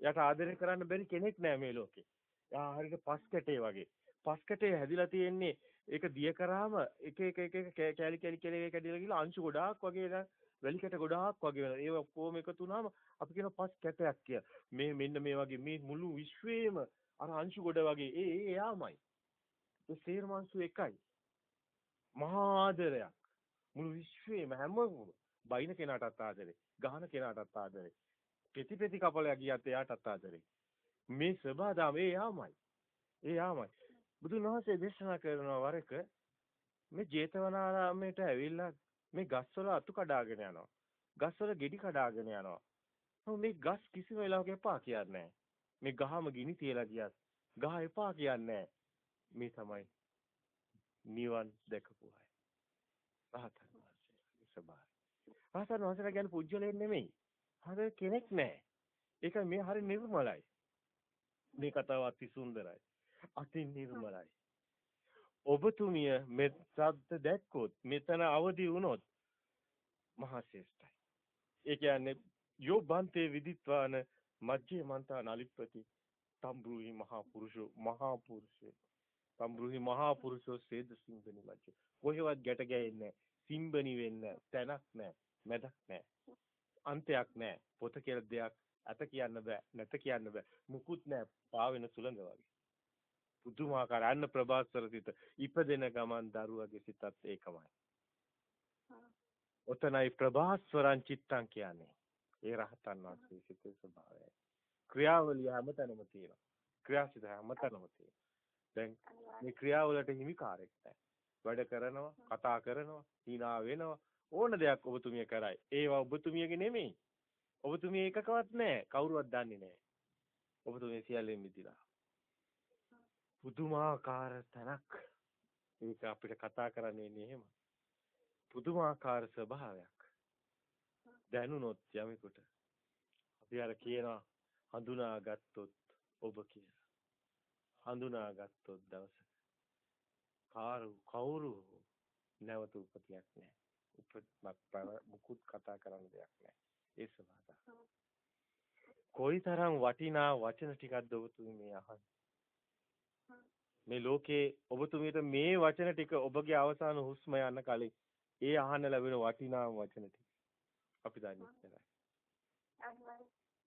Speaker 2: එයාට ආදරය කරන්න බැරි කෙනෙක් නෑ මේ ලෝකේ. එයා හරියට පස් කැටේ වගේ. පස් කැටේ හැදිලා තියෙන්නේ ඒක දිය කරාම එක එක එක එක කැලි කැලි කැලි කැඩිලා ගිහලා අංශු ගොඩාක් වගේ වැලි කැට ගොඩාක් වගේ වෙනවා. ඒ ඔක්කොම එකතු වුණාම අපි කියන පස් කැටයක් කියලා. මේ මෙන්න මේ වගේ මේ මුළු විශ්වයේම අර අංශු ගොඩ වගේ ඒ ඒ එයාමයි. ඒ සේරම අංශු එකයි. මහා ආදරයක්. මුළු විශ්වයේම හැම බයින කෙනාටත් ආදරේ. ගහන කෙනාටත් ආදරේ. පෙති පෙති කපලයා ගියත් එයාටත් ආදරේ. මේ සබදාම ඒ යාමයි. ඒ යාමයි. බුදුන් වහන්සේ දේශනා කරනවා වරක මේ ජේතවනාරාමයට ඇවිල්ලා මේ ගස්වල අතු කඩාගෙන යනවා. ගස්වල ගෙඩි කඩාගෙන යනවා. මේ ගස් කිසිම වෙලාවක එපා කියන්නේ මේ ගහම ගිනි තියලා ගියත් ගහ එපා කියන්නේ මේ තමයි නිවන් දැකපු අය. රහතන් වහන්සේගේ ස්වභාවය. රහතන් වහන්සේලා කියන්නේ පුජ්‍යලෙන් නෙමෙයි. හරි කෙනෙක් නැහැ. ඒක මේ හරි නිර්මලයි. මේ කතාව අති සුන්දරයි. අති නිර්මලයි. ඔබතුමිය මේ සද්ද දැක්කොත් මෙතන අවදි වුණොත් මහා ශ්‍රේෂ්ඨයි. ඒ කියන්නේ යෝ බන්තේ විදිත්වාන මජ්ජේ මන්තා නලිප්පති තම්බ්‍රුහි මහා පුරුෂෝ මහා පුරුෂෝ තම්බ්‍රුහි මහා පුරුෂෝ සේද සිංහනි මජ්ජේ කොහෙවත් ගැට ගැහෙන්නේ සිම්බනි වෙන්න තැනක් නැහැ. මැදක් නැහැ. අන්තයක් නැහැ. පොත කියලා දෙයක් අත කියන්න බෑ නැත කියන්න බෑ. මුකුත් නැහැ. පාවෙන සුළඟ වගේ. පුදුමාකාර අන්න ප්‍රභාස්වර සිත ඉපදෙන ගමන් දරුවගේ සිතත් ඒකමයි. ඔතනයි ප්‍රභාස්වරං චිත්තං කියන්නේ. ඒ රහතන් වහන්සේ සිතේ ස්වභාවයයි. ක්‍රියාවලිය හැමතැනම තියෙනවා. ක්‍රියාසිත හැමතැනම තියෙනවා. දැන් මේ ක්‍රියාවලට හිමිකාරයක් නැහැ වැඩ කරනවා කතා කරනවා hina වෙනවා ඕන දෙයක් ඔබතුමිය කරයි. ඒවා ඔබතුමියගේ නෙමෙයි. ඔබතුමිය එකකවත් නැහැ. කවුරුවත් දන්නේ නැහැ. ඔබතුමිය සියල්ලෙන් මිදිලා. පුදුමාකාර තැනක්. ඒක අපිට කතා කරන්නේ එහෙම. පුදුමාකාර ස්වභාවයක්. දැනුනොත් යමෙකුට අපි අර කියනවා හඳුනාගත්තොත් ඔබ කියලා. හඳුනාගත්තොත් දවසක කාරු කවුරු නැවත උපතියක් නැහැ. උපත් මුකුත් කතා කරන්න දෙයක් නැහැ. ඒ සමාදා. කොයිතරම් වටිනා වචන ටිකක්ද ඔබතුමී මේ අහන්නේ. මේ ලෝකේ ඔබතුමීට මේ වචන ටික ඔබගේ අවසාන හුස්ම යන කලින් ඒ අහන්න ලැබෙන වටිනා වචන ටික අපි දන්නේ නැහැ.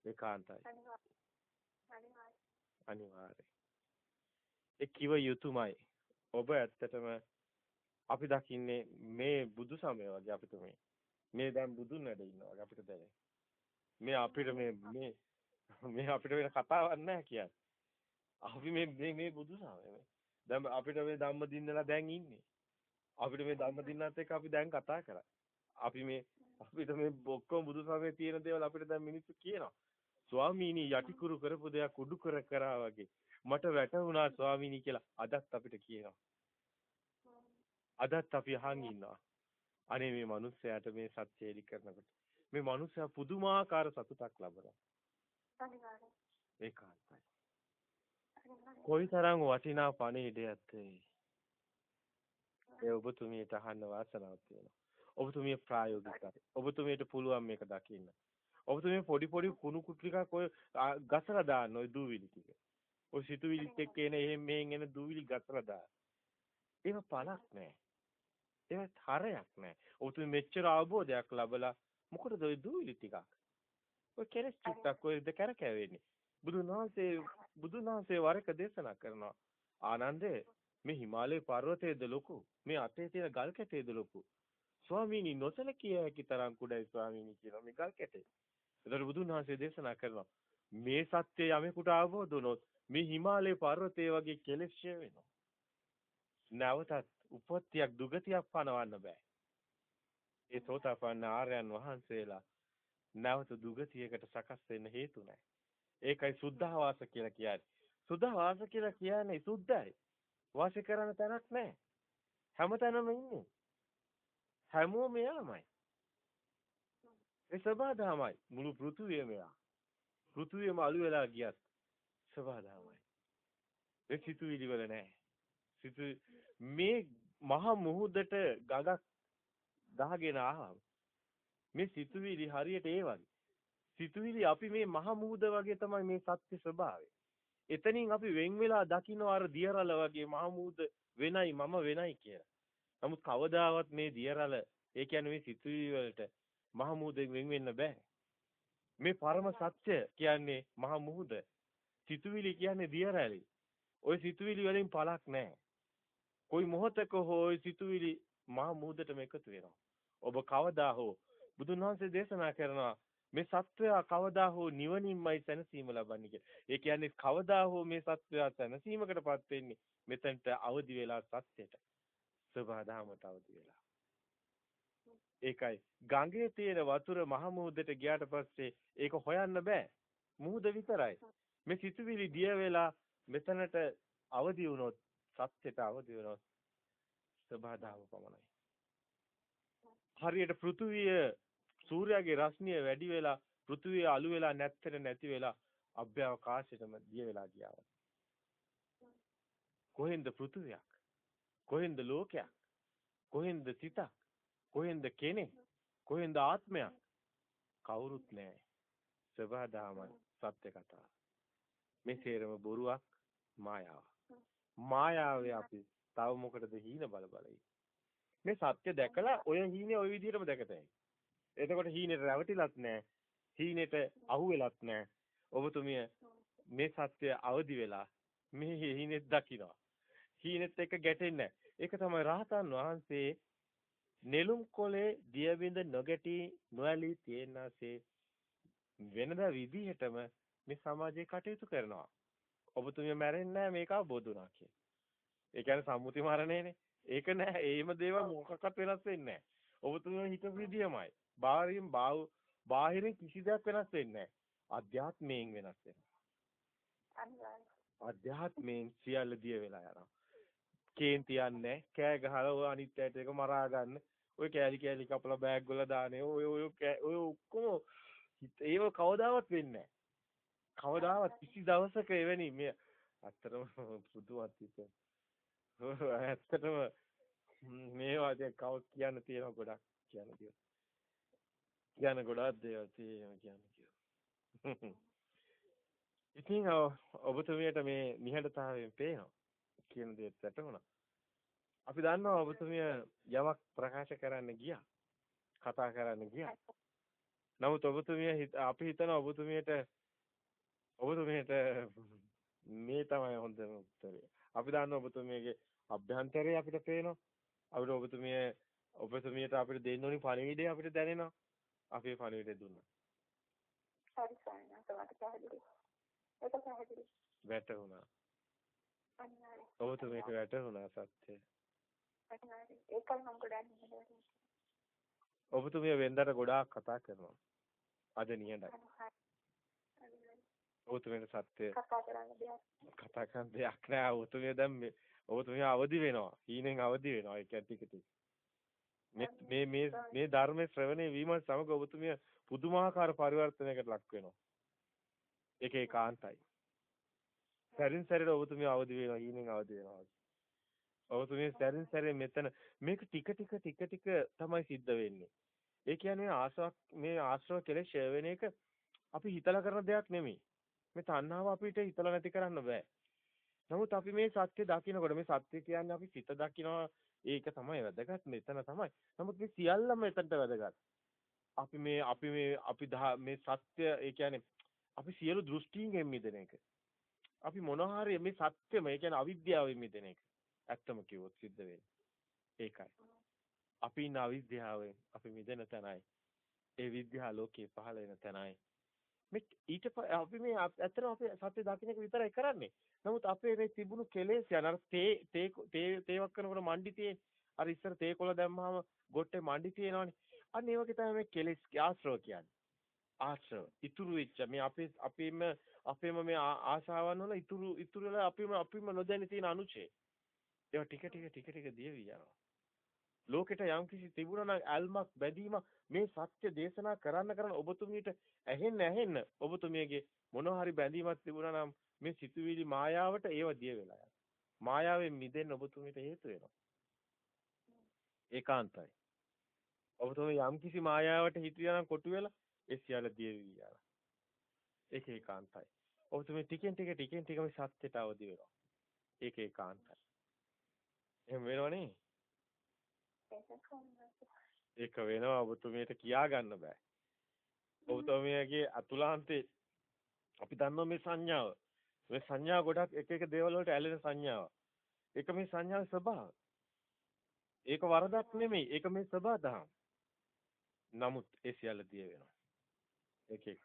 Speaker 2: ඒකාන්තයි. අනිවාර්යයි. ඒ කිව යුතුයමයි. ඔබ ඇත්තටම අපි දකින්නේ මේ බුදු සමය වගේ අපිට මේ මේ දැන් බුදුන් වැඩ ඉන්නවා වගේ අපිට දැනෙන. මේ අපිට මේ මේ මේ අපිට වෙන කතාවක් නැහැ කියන්නේ. අපි මේ මේ මේ බුදු සමය දැන් අපිට මේ ධම්ම දින්නලා දැන් ඉන්නේ. අපිට මේ ධම්ම දින්නත් එක්ක අපි දැන් කතා කරා. අපි මේ අපිට මේ ඔක්කොම බුදු සමයේ තියෙන දේවල් අපිට දැන් මිනිස්සු කියනවා. ස්වාමීනි යටිකුරු කරපු දෙයක් උඩු කර කරා වගේ මට වැටුණා ස්වාමීනි කියලා අදත් අපිට කියනවා. අදත් අපි අහන් ඉන්නවා. අනේ මේ මිනිස්සයාට මේ සත්‍ය එලි කරනකොට මේ මිනිස්සයා පුදුමාකාර සතුටක් ලබනවා.
Speaker 1: අනිවාර්යයෙන්.
Speaker 2: ඒකාන්තයි. කොයිතරම් වටිනා පණිවිඩයක්ද ඒ ඔබතුමියට අහන්න වාසනාවක් තියෙනවා. ඔබතුමිය ප්‍රායෝගිකයි. ඔබතුමියට පුළුවන් මේක දකින්න. ඔබතුමිය පොඩි පොඩි කුණු කුට්ටිකක් ඔය ගසලා දාන්න ඔය දූවිලි ටික. ඔය සිතුවිලිත් එක්ක එන එහෙම මෙහෙන් එන දූවිලි ගසලා දාන්න. ඒක පළක් නෑ. ඒක හරයක් නෑ. ඔබතුමිය මෙච්චර අවබෝධයක් ලැබලා මොකටද ඔය දූවිලි ටිකක්? ඔය කෙලස් චුට්ටක් ඔය දෙකර කැවෙන්නේ. බුදුන් වහන්සේ බුදුන් වහන්සේ වරක දේශනා කරනවා ආනන්දේ මේ හිමාලය පර්වතයේද ලොකු මේ අතේ තියෙන ගල් කැටයේද ලොකු ස්වාමීනි නොසලකිය හැකි තරම් කුඩයි ස්වාමීනි කියනවා මේ ගල් කැටේ. ඒතර බුදුන් වහන්සේ දේශනා කරනවා මේ සත්‍ය යමෙකුට අවබෝධ වුණොත් මේ හිමාලය පර්වතයේ වගේ කෙලෙස් ෂය වෙනවා. නැවතත් උපත්තියක් දුගතියක් පනවන්න බෑ. ඒ සෝතාපන්න ආර්යයන් වහන්සේලා නැවත දුගතියකට සකස් වෙන්න හේතු නැහැ. ඒකයි සුද්ධාවාස කියලා කියන්නේ. සුද්ධාවාස කියලා කියන්නේ සුද්ධයි. වාසය කරන තැනක් නැහැ. හැමතැනම ඉන්නේ. හැමෝම එයාමයි. ඒ සබදාමයි මුළු පෘථුවියම එයා. පෘථුවියම අලු වෙලා ගියත් සබදාමයි. ඒ සිතුවිලි වල නැහැ. සිතු මේ මහ මුහුදට ගගක් ගහගෙන ආවා. මේ සිතුවිලි හරියට ඒ වගේ. සිතුවිලි අපි මේ මහ මුහුද වගේ තමයි මේ සත්‍ය ස්වභාවය. එතනින් අපි වෙන් වෙලා දකින්න අර දියරල වගේ මහ මුහුද වෙනයි මම වෙනයි කියලා. නමුත් කවදාවත් මේ දියරල ඒ කියන්නේ මේ සිතුවිලි වලට මහ මුහුදෙන් වෙන් වෙන්න බෑ. මේ පරම සත්‍ය කියන්නේ මහ මුහුද. සිතුවිලි කියන්නේ දියරැලි. ওই සිතුවිලි වලින් පළක් නැහැ. કોઈ මොහතක හෝ සිතුවිලි මහ මුහුදටම එකතු වෙනවා. ඔබ කවදා හෝ බුදුන් වහන්සේ දේශනා කරනවා මේ සත්වයා කවදා හෝ නිවනින්මයි සැනසීම ලබන්නේ කියලා. ඒ කියන්නේ කවදා හෝ මේ සත්වයා සැනසීමකටපත් වෙන්නේ මෙතනට අවදි වෙලා සත්‍යයට. සබදාමට අවදි වෙලා. ඒකයි ගඟේ තියෙන වතුර මහ මුහුදට ගියාට පස්සේ ඒක හොයන්න බෑ. මුහුද විතරයි. මේ සිතුවිලි දිය වෙලා මෙතනට අවදි වුණොත් සත්‍යයට අවදි වුණොත් සබදාම පමණයි. හරියට පෘථුවිය සූර්යාගේ රශ්මිය වැඩි වෙලා පෘථුවිය අලු වෙලා නැත්තර නැති වෙලා අභ්‍යවකාශයටම දිය වෙලා ගියා. කොහෙන්ද පෘථුවියක්? කොහෙන්ද ලෝකයක්? කොහෙන්ද සිතක්? කොහෙන්ද කෙනෙක්? කොහෙන්ද ආත්මයක්? කවුරුත් නැහැ. සබහාදාමයි සත්‍ය කතාව. මේ සේරම බොරුවක් මායාවක්. මායාවේ අපි තව මොකටද හීන බල බල මේ සත්‍ය දැකලා ඔය හීනේ ওই විදිහටම දැකතයි. එතකොට හීනෙට රැවටිලත් නැහැ. හීනෙට අහු වෙලත් නැහැ. ඔබතුමිය මේ සත්‍ය අවදි වෙලා මේ හීනෙත් දකිනවා. හීනෙත් එක්ක ගැටෙන්නේ ඒක තමයි රහතන් වහන්සේ නෙළුම් කොලේ දියබිඳ නොගැටි නොඇලී තියෙනාසේ වෙනදා විදිහටම මේ සමාජයේ කටයුතු කරනවා. ඔබතුමිය මැරෙන්නේ නැහැ මේක අවබෝධ වුණා කියලා. ඒ කියන්නේ සම්මුති මරණයනේ. ඒක නෑ. ඒම දේවල් මොකක්වත් වෙනස් වෙන්නේ නැහැ. ඔබතුමිය හිතපු විදියමයි. බාහිරින් බාහිරින් කිසි දෙයක් වෙනස් වෙන්නේ නැහැ. අධ්‍යාත්මයෙන් වෙනස් වෙනවා. අධ්‍යාත්මයෙන් සියල්ල දිය වෙලා යනවා. කේන්ති යන්නේ කෑ ගහලා ඔය අනිත් ඇයට එක මරා ගන්න. ඔය කෑලි කෑලි කපලා බෑග් වල දාන්නේ. ඔය ඔය ඔය ඔක්කොම ඒව කවදාවත් වෙන්නේ නැහැ. කවදාවත් කිසි දවසක එවැනි මේ ඇත්තටම පුදුමත් හිතේ. ඇත්තටම මේවා දැන් කව කියන්න තියෙන ගොඩක් කියන්න තියෙනවා. කියන්න ගොඩාක් දේවල් තියෙනවා කියන්න කියලා. *laughs* ඉතින් ඔබතුමියට මේ නිහඬතාවයෙන් පේනවා කියන දේත් වැටුණා. අපි දන්නවා ඔබතුමිය යමක් ප්‍රකාශ කරන්න ගියා. කතා කරන්න ගියා. නමුත් ඔබතුමිය අපි හිතන ඔබතුමියට ඔබතුමියට මේ තමයි හොඳම උත්තරය. අපි දන්නවා ඔබතුමියගේ අභ්‍යන්තරය අපිට පේනවා. අපිට ඔබතුමිය ඔබතුමියට අපිට දෙන්න ඕනි පණිවිඩය අපිට දැනෙනවා. අපේ පණිවිඩය දුන්නා.
Speaker 1: හරි පැහැදිලි.
Speaker 2: වැටුණා. ඔබතුමීට වැටුණා සත්‍ය.
Speaker 1: ඒකයි මම ගොඩක්.
Speaker 2: ඔබතුමිය වෙන්දට ගොඩාක් කතා කරනවා. අද නිහඬයි. ඔබතුමියට සත්‍ය
Speaker 1: කතා කරන්න දෙයක්.
Speaker 2: කතා කරන්න දෙයක් නෑ. ඔබතුමිය දැන් මේ ඔබතුමිය අවදි වෙනවා. හීනෙන් අවදි වෙනවා. ඒ කියන්නේ ටික ටික. මේ මේ මේ ධර්මයේ ශ්‍රවණය වීම සමග ඔබතුමිය පුදුමාකාර පරිවර්තනයකට ලක් වෙනවා. ඒක ඒකාන්තයි. සැරින් සැරේට ඔබතුමිය අවදි වෙනවා. හීනෙන් අවදි වෙනවා. ඔබතුමිය සැරින් සැරේ මෙතන මේක ටික ටික ටික ටික තමයි සිද්ධ වෙන්නේ. ඒ කියන්නේ ආසාවක් මේ ආශ්‍රව කෙලෙස් ඡය වෙන එක අපි හිතලා කරන දෙයක් නෙමෙයි මේ තණ්හාව අපිට හිතලා නැති කරන්න බෑ. නමුත් අපි මේ සත්‍ය දකිනකොට මේ සත්‍ය කියන්නේ අපි සිත දකිනවා ඒක තමයි වැදගත් මෙතන තමයි. නමුත් මේ සියල්ලම එතනට වැදගත්. අපි මේ අපි මේ අපි මේ සත්‍ය ඒ කියන්නේ අපි සියලු දෘෂ්ටීන්ගෙන් මිදෙන එක. අපි මොනවා හරි මේ සත්‍යම ඒ කියන්නේ අවිද්‍යාවෙන් මිදෙන එක. ඇත්තම කිව්වොත් සිද්ධ වෙන්නේ. ඒකයි. අපි ඉන්න අවිද්‍යාවෙන් අපි මිදෙන තැනයි. ඒ විද්‍යා ලෝකේ පහළ වෙන තැනයි. මේ ඊට අපි මේ ඇත්තටම අපි සත්‍ය දකින්න එක විතරයි කරන්නේ. නමුත් අපේ මේ තිබුණු කෙලෙස් යන අර තේ තේ තේ තේවක් කරනකොට මණ්ඩි තේ අර ඉස්සර තේ කොළ දැම්මම ගොට්ටේ මණ්ඩි තියෙනවනේ. අන්න ඒ වගේ තමයි මේ කෙලෙස් ආශ්‍රව කියන්නේ. ආශ්‍රව ඉතුරු වෙච්ච මේ අපේ අපේම අපේම මේ ආශාවන් වල ඉතුරු ඉතුරු වල අපිම අපිම නොදැනී තියෙන අනුචේ. ඒවා ටික ටික ටික ටික දියවි යනවා. ලෝකෙට යම්කිසි තිබුණා නම් ඇල්මක් බැඳීමක් මේ සත්‍ය දේශනා කරන්න කරන ඔබතුමීට ඇහෙන්න ඇහෙන්න ඔබතුමියගේ මොනවා හරි බැඳීමක් තිබුණා නම් මේ සිතුවිලි මායාවට ඒව දිය වෙලා යනවා. මායාවෙන් මිදෙන්න ඔබතුමීට හේතු වෙනවා. ඒකාන්තයි. ඔබතුමී යම්කිසි මායාවට හිටියා නම් කොටු වෙලා ඒ සියල්ල දිය වී යනවා. ඒක ඒකාන්තයි. ඔබතුමී ටිකෙන් ටික ටිකෙන් ටික මේ සත්‍යයට අවදි වෙනවා. ඒක ඒකාන්තයි. එහෙම වෙනවනේ. ඒක වෙනවා ඔබතුමියට කියා ගන්න බෑ. ඔබතුමියගේ අතුලාන්තේ අපි දන්නවා මේ සංඥාව. මේ සංඥා ගොඩක් එක එක දේවල් වලට ඇලෙන සංඥාව. ඒක මේ සංඥාවේ ස්වභාවය. ඒක වරදක් නෙමෙයි. ඒක මේ ස්වභාව දහම්. නමුත් ඒ සියල්ල දිය වෙනවා. ඒක එක.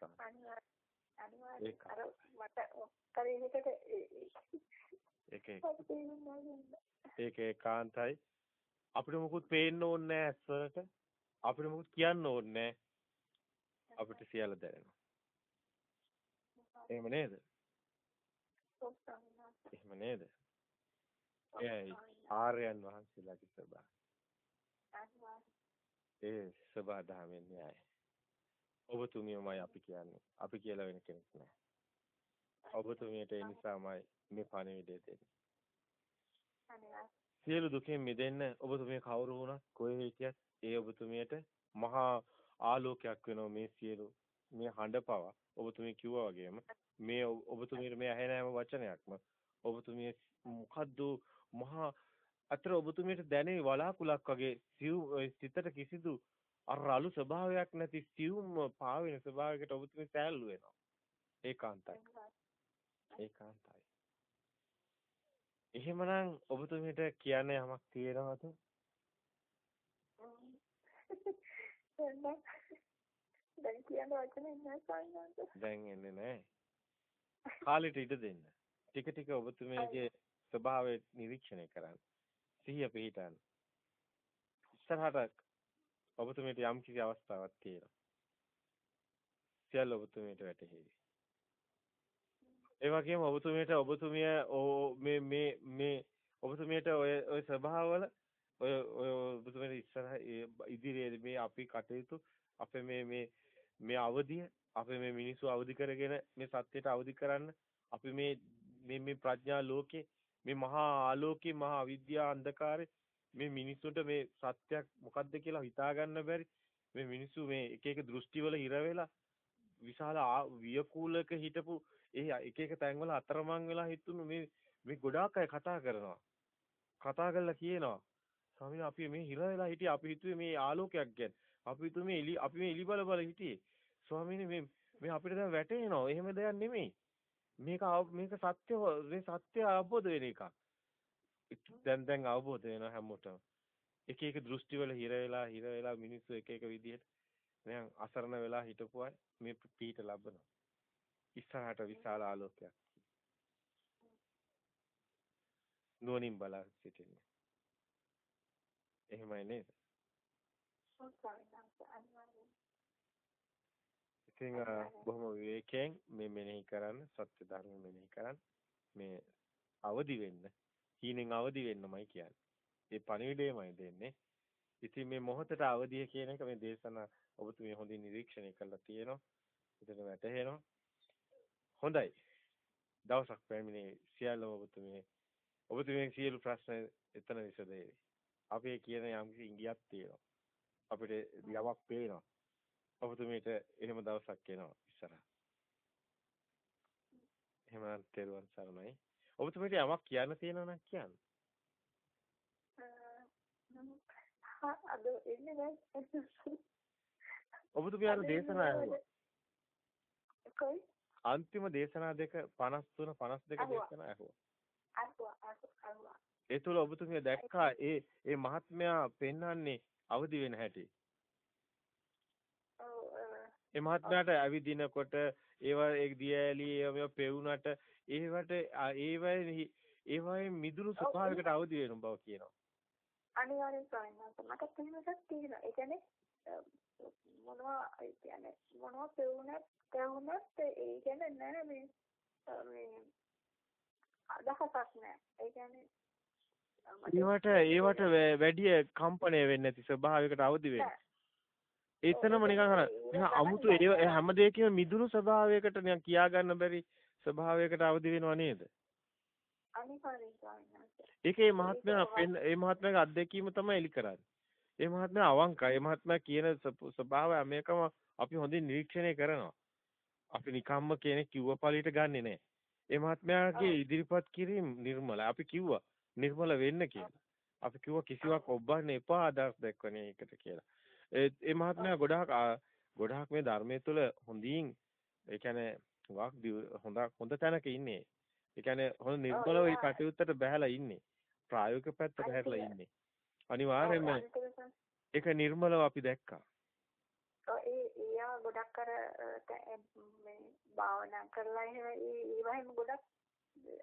Speaker 1: අනිවාර්යයෙන් අර මට කරේකට
Speaker 2: ඒක ඒක ඒකාන්තයි අපිට මොකුත් පේන්න ඕනේ නැහැ ඇස්වලට අපිට මොකුත් කියන්න ඕනේ නැහැ. අපිට සියල්ල දැනෙනවා. එහෙම නේද? එහෙම නේද? එයයි ආර්යයන් වහන්සේලාගේ ස්වභාවය ඒ ස්වභාව ධර්මයෙන් න්යාය ඔබතුමියමයි අපි කියන්නේ. අපි කියලා වෙන කෙනෙක් නැහැ. ඔබතුමියට ඒ නිසාමයි මේ පණිවිඩය දෙන්නේ. සියලු දුකෙන් මිදෙන්න ඔබතුමිය කවුරු වුණත් කොහේ හිටියත් ඒ ඔබතුමියට මහා ආලෝකයක් වෙනවා මේ සියලු මේ හඬ පවා ඔබතුමිය කිව්වා වගේම මේ ඔබතුමියට මේ ඇහෙන හැම වචනයක්ම. ඔබතුමිය මොකද්ද මහා අතර ඔබතුමියට දැනේ වලාකුලක් වගේ සිතට කිසිදු අර අලු ස්වභාවයක් නැති සියුම් පාවෙන ස්වභාවයකට ඔබතුමිය සෑල්ලු වෙනවා. ඒකාන්තයි. ඒකාන්තයි එහෙමනම් ඔබතුමීට කියන්න යමක් තියෙනවද?
Speaker 1: දැන් කියන්න වචන නැහැ
Speaker 2: දැන් එන්නේ නැහැ. කාලෙට ඉඩ දෙන්න. ටික ටික ඔබතුමීගේ ස්වභාවය නිරීක්ෂණය කරන්න. සිහිය පිහිටන්න. ඉස්සරහට ඔබතුමීට යම් කිසි අවස්ථාවක් තියෙනවා. සියල්ල ඔබතුමීට වැටහෙවි. ඒ වගේම ඔබතුමියට ඔබතුමිය මේ මේ මේ ඔබතුමියට ඔය ඔය ස්වභාවවල ඔය ඔය ඔබතුමියට ඉස්සරහ ඉදිරියේ මේ අපි කටයුතු අපේ මේ මේ මේ අවදිය අපේ මේ මිනිස්සු අවදි කරගෙන මේ සත්‍යයට අවදි කරන්න අපි මේ මේ මේ ප්‍රඥා ලෝකේ මේ මහා ආලෝකේ මහා අවිද්‍යා අන්ධකාරේ මේ මිනිස්සුන්ට මේ සත්‍යයක් මොකද්ද කියලා හිතා ගන්න බැරි මේ මිනිස්සු මේ එක එක දෘෂ්ටිවල හිර වෙලා විශාල වියකූලක හිටපු ඒ එක එක තැන්වල අතරමං වෙලා හිටුණු මේ මේ ගොඩාක් අය කතා කරනවා. කතා කරලා කියනවා ස්වාමීනි අපි මේ හිර වෙලා හිටියේ අපි හිතුවේ මේ ආලෝකයක් ගැන. අපි හිතුවේ මේ එලි අපි මේ එලි බල බල හිටියේ. ස්වාමීනි මේ මේ අපිට දැන් වැටෙනවා. එහෙම දෙයක් නෙමෙයි. මේක මේක සත්‍ය මේ සත්‍ය අවබෝධ වෙන එකක්. දැන් දැන් අවබෝධ වෙනවා හැමෝටම. එක එක දෘෂ්ටි වල හිර වෙලා හිර වෙලා මිනිස්සු එක එක විදිහට දැන් අසරණ වෙලා හිටපු අය මේ පීඨ ලබනවා. ඉස්සරහට විශාල ආලෝකයක් නුවණින් බලා සිටින්න. එහෙමයි නේද? ඉතින් බොහොම විවේකයෙන් මේ මෙනෙහි කරන්න සත්‍ය ධර්ම මෙනෙහි කරන්න මේ අවදි වෙන්න හීනෙන් අවදි වෙන්නමයි කියන්නේ. ඒ පණිවිඩයමයි දෙන්නේ. ඉතින් මේ මොහොතට අවදිය කියන එක මේ දේශනා ඔබතුමිය හොඳින් නිරීක්ෂණය කරලා තියෙනවා. එතන වැටහෙනවා. හොඳයි. දවසක් පැමිණේ සියල්ලම ඔබතුමිය ඔබතුමියගේ සියලු ප්‍රශ්න එතන විසදේ. අපේ කියන යම් කිසි ඉඟියක් තියෙනවා. අපිට යමක් පේනවා. ඔබතුමියට එහෙම දවසක් එනවා ඉස්සරහ. එහෙම තෙරුවන් සරණයි. ඔබතුමියට යමක් කියන්න තියෙනවා නම් කියන්න.
Speaker 1: අද එන්නේ නැහැ.
Speaker 2: ඔබතුමිය අර දේශනා ඇහුවා.
Speaker 1: කොයි?
Speaker 2: අන්තිම දේශනා දෙක 53 52 දේශනා ඇහුවා.
Speaker 1: අහුවා.
Speaker 2: ඒ තුල ඔබතුමිය දැක්කා ඒ ඒ මහත්මයා පෙන්වන්නේ අවදි වෙන හැටි. ඒ මහත්මයාට ඇවිදිනකොට ඒවා ඒ දියඇලි ඒවා පෙවුනට ඒවට ඒවයි ඒවයි මිදුණු ස්වභාවයකට අවදි වෙන බව කියනවා.
Speaker 1: අනිවාර්යෙන් ප්‍රාණනාත මට තියෙනවා. ඒ කියන්නේ මොනවා ඒ කියන්නේ මොනවා පෙවුනත් පෙවුනත් ඒ කියන්නේ නෑ මේ මේ අදහසක් නෑ. ඒ කියන්නේ
Speaker 2: ඒවට ඒවට වැඩි කම්පණය වෙන්නේ නැති ස්වභාවයකට අවදි වෙන්නේ. එතනම නිකන් අර අමුතු ඒ හැම දෙයකම මිදුණු ස්වභාවයකට නිකන් කියා ගන්න බැරි ස්වභාවයකට අවදි වෙනව නේද? ඒකේ මහත්මයා ඒ මහත්මයාගේ අත්දැකීම තමයි එලි කරන්නේ. ඒ මහත්මයා අවංකයි. ඒ මහත්මයා කියන ස්වභාවය මේකම අපි හොඳින් නිරීක්ෂණය කරනවා. අපි නිකම්ම කෙනෙක් කිව්ව පළියට ගන්නෙ නෑ. ඒ මහත්මයාගේ ඉදිරිපත් කිරීම නිර්මල. අපි කිව්වා නිර්මල වෙන්න කියලා. අපි කිව්වා කිසිවක් ඔබන්න එපා අදහස් දක්වන්නේ ඒකට කියලා. ඒ මහත්මයා ගොඩාක් ගොඩාක් මේ ධර්මයේ තුල හොඳින් ඒ කියන්නේ වාක් හොඳ හොඳ තැනක ඉන්නේ. ඒ කියන්නේ හොඳ නිර්මලව කටයුත්තට බහැලා ඉන්නේ. ප්‍රායෝගික පැත්ත බහැරලා ඉන්නේ. අනිවාර්යයෙන්ම ඒක නිර්මලව අපි දැක්කා.
Speaker 1: ඒ එයා ගොඩක් අර මේ භාවනා කරලා එහෙම ඒ වගේම ගොඩක්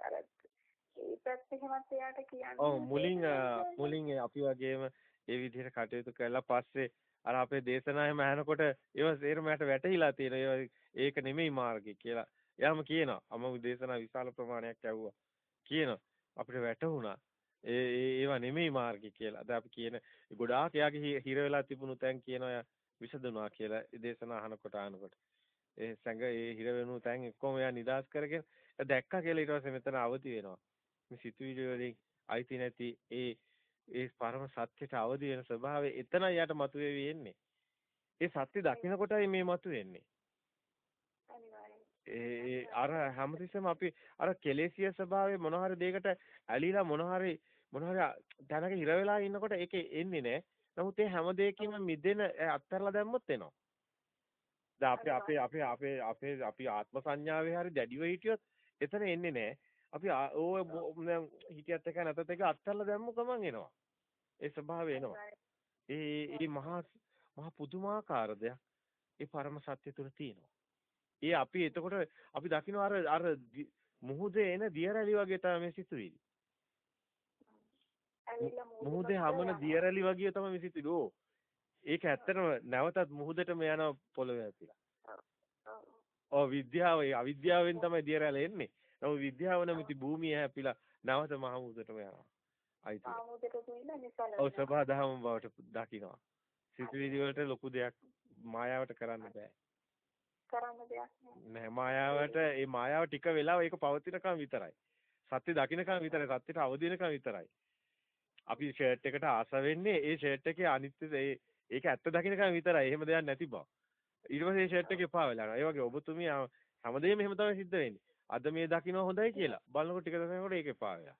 Speaker 1: අර ඒ පැත්ත එහෙමත් එයාට කියන්න
Speaker 2: ඔව් මුලින් මුලින් අපි වගේම ඒ විදිහට කටයුතු කළා පස්සේ අර අපේ දේශනා එහෙම අහනකොට ඒව සේරමයට වැටහිලා තියෙනවා. ඒක නෙමෙයි මාර්ගය කියලා. එයාම කියනවා. අම දේශනා විශාල ප්‍රමාණයක් ඇහුවා. කියනවා. අපිට වැටහුණා. ඒ ඒවා නෙමෙයි මාර්ගය කියලා. අද අපි කියන ගොඩාක් එයාගේ හිර වෙලා තිබුණු තැන් කියනවා විසඳුණා කියලා. දේශනා අහනකොට අහනකොට. ඒ සංග ඒ හිර වෙනු තැන් එක්කම එයා නිදාස් කරගෙන දැක්කා කියලා ඊට පස්සේ මෙතන අවදි වෙනවා. මේ සිතුවිලි වලින් අයිති නැති ඒ ඒ පරම සත්‍යයට අවදි වෙන ස්වභාවය එතන යට මතුවේවි එන්නේ. ඒ සත්‍ය දකිනකොටයි මේ මතුවෙන්නේ. ඒ අර හැමතිස්සෙම අපි අර කෙලෙසිය ස්වභාවය මොන හරි දෙයකට ඇලිලා මොන හරි මොන හරි තැනක හිර වෙලා ඉන්නකොට ඒක එන්නේ නැහැ. නමුත් ඒ හැම දෙයකින්ම මිදෙන අත්හැරලා දැම්මොත් එනවා. දැන් අපි අපේ අපේ අපේ අපේ අපි ආත්ම සංඥාවේ හරි දැඩිව හිටියොත් එතන එන්නේ නැහැ. අපි ඕ හිටියත් එක නැතත් එක අත්හැරලා දැම්මු ගමන් එනවා. ඒ ස්වභාවය එනවා. ඒ ඒ මහා මහා පුදුමාකාර දෙයක් ඒ පරම සත්‍ය තුල තියෙනවා. ඒ අපි එතකොට අපි දකින්න අර අර මුහුදේ එන දියරැලි වගේ තමයි මේ සිතුවිලි. මුහුදේ හමන දියරැලි වගේ තමයි. ඕ ඒක ඇත්තටම නැවතත් මුහුදටම යන පොළවේ ඇතිලා. ඔව් විද්‍යාව අවිද්‍යාවෙන් තමයි දියරැලි එන්නේ. නමුත් විද්‍යාව නැමැති භූමිය හැපිලා නැවත මහ මුහුදටම යනවා. අයිති. ඔව් සබහා දහම බවට දකින්නවා. සිතුවිලි වලට ලොකු දෙයක් මායාවට කරන්න බෑ.
Speaker 1: කරන්න දෙයක්
Speaker 2: නෑ. මායාවට ඒ මායාව ටික වෙලාව ඒක පවතිනකම් විතරයි. සත්‍ය දකින්නකම් විතරයි. සත්‍යට අවදි වෙනකම් විතරයි. අපි ෂර්ට් එකට ආස වෙන්නේ ඒ ෂර්ට් එකේ අනිත්‍ය ඒ ඒක ඇත්ත දකින්නකම් විතරයි. එහෙම දෙයක් නැති බව. ඊට පස්සේ ෂර්ට් එක එපා වෙලා යනවා. ඒ වගේ ඔබතුමිය හැමදේම එහෙම තමයි සිද්ධ වෙන්නේ. අද මේ දකින්න හොඳයි කියලා. බලනකොට ටික දකිනකොට ඒක එපා වෙලා.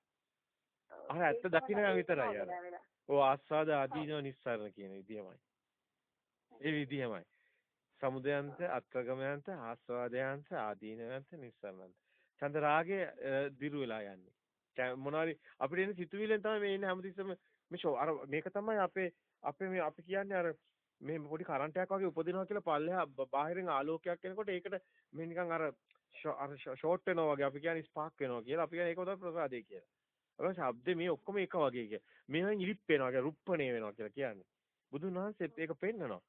Speaker 2: අර ඇත්ත දකින්න විතරයි අර. ඔව් ආස්වාද ආදීනව නිස්සාරණ කියන විදියමයි. ඒ විදියමයි. සමුදයන්ත අත්ගමයන්ත ආස්වාදයන්ත ආදීනවන්ත නිස්සාරණන්ත. චන්ද රාගය දිරු වෙලා යන්නේ. මොනවාරි අපිට එන සිතුවිල්ලෙන් තමයි මේ ඉන්නේ හැමතිස්සෙම මේ අර මේක තමයි අපේ අපේ මේ අපි කියන්නේ අර මේ පොඩි කරන්ට් එකක් වගේ උපදිනවා කියලා පල්ලෙහා බාහිරින් ආලෝකයක් එනකොට ඒකට මේ නිකන් අර අර ෂෝට් වෙනවා වගේ අපි කියන්නේ ස්පාක් වෙනවා කියලා අපි කියන්නේ ඒක තමයි ප්‍රසාදේ කියලා. අපේ ශබ්දේ මේ ඔක්කොම එක වගේ කිය. මේවෙන් ඉලිප් වෙනවා කියලා රුප්පණේ වෙනවා කියලා කියන්නේ. බුදුන් වහන්සේත් ඒක පෙන්නනවා.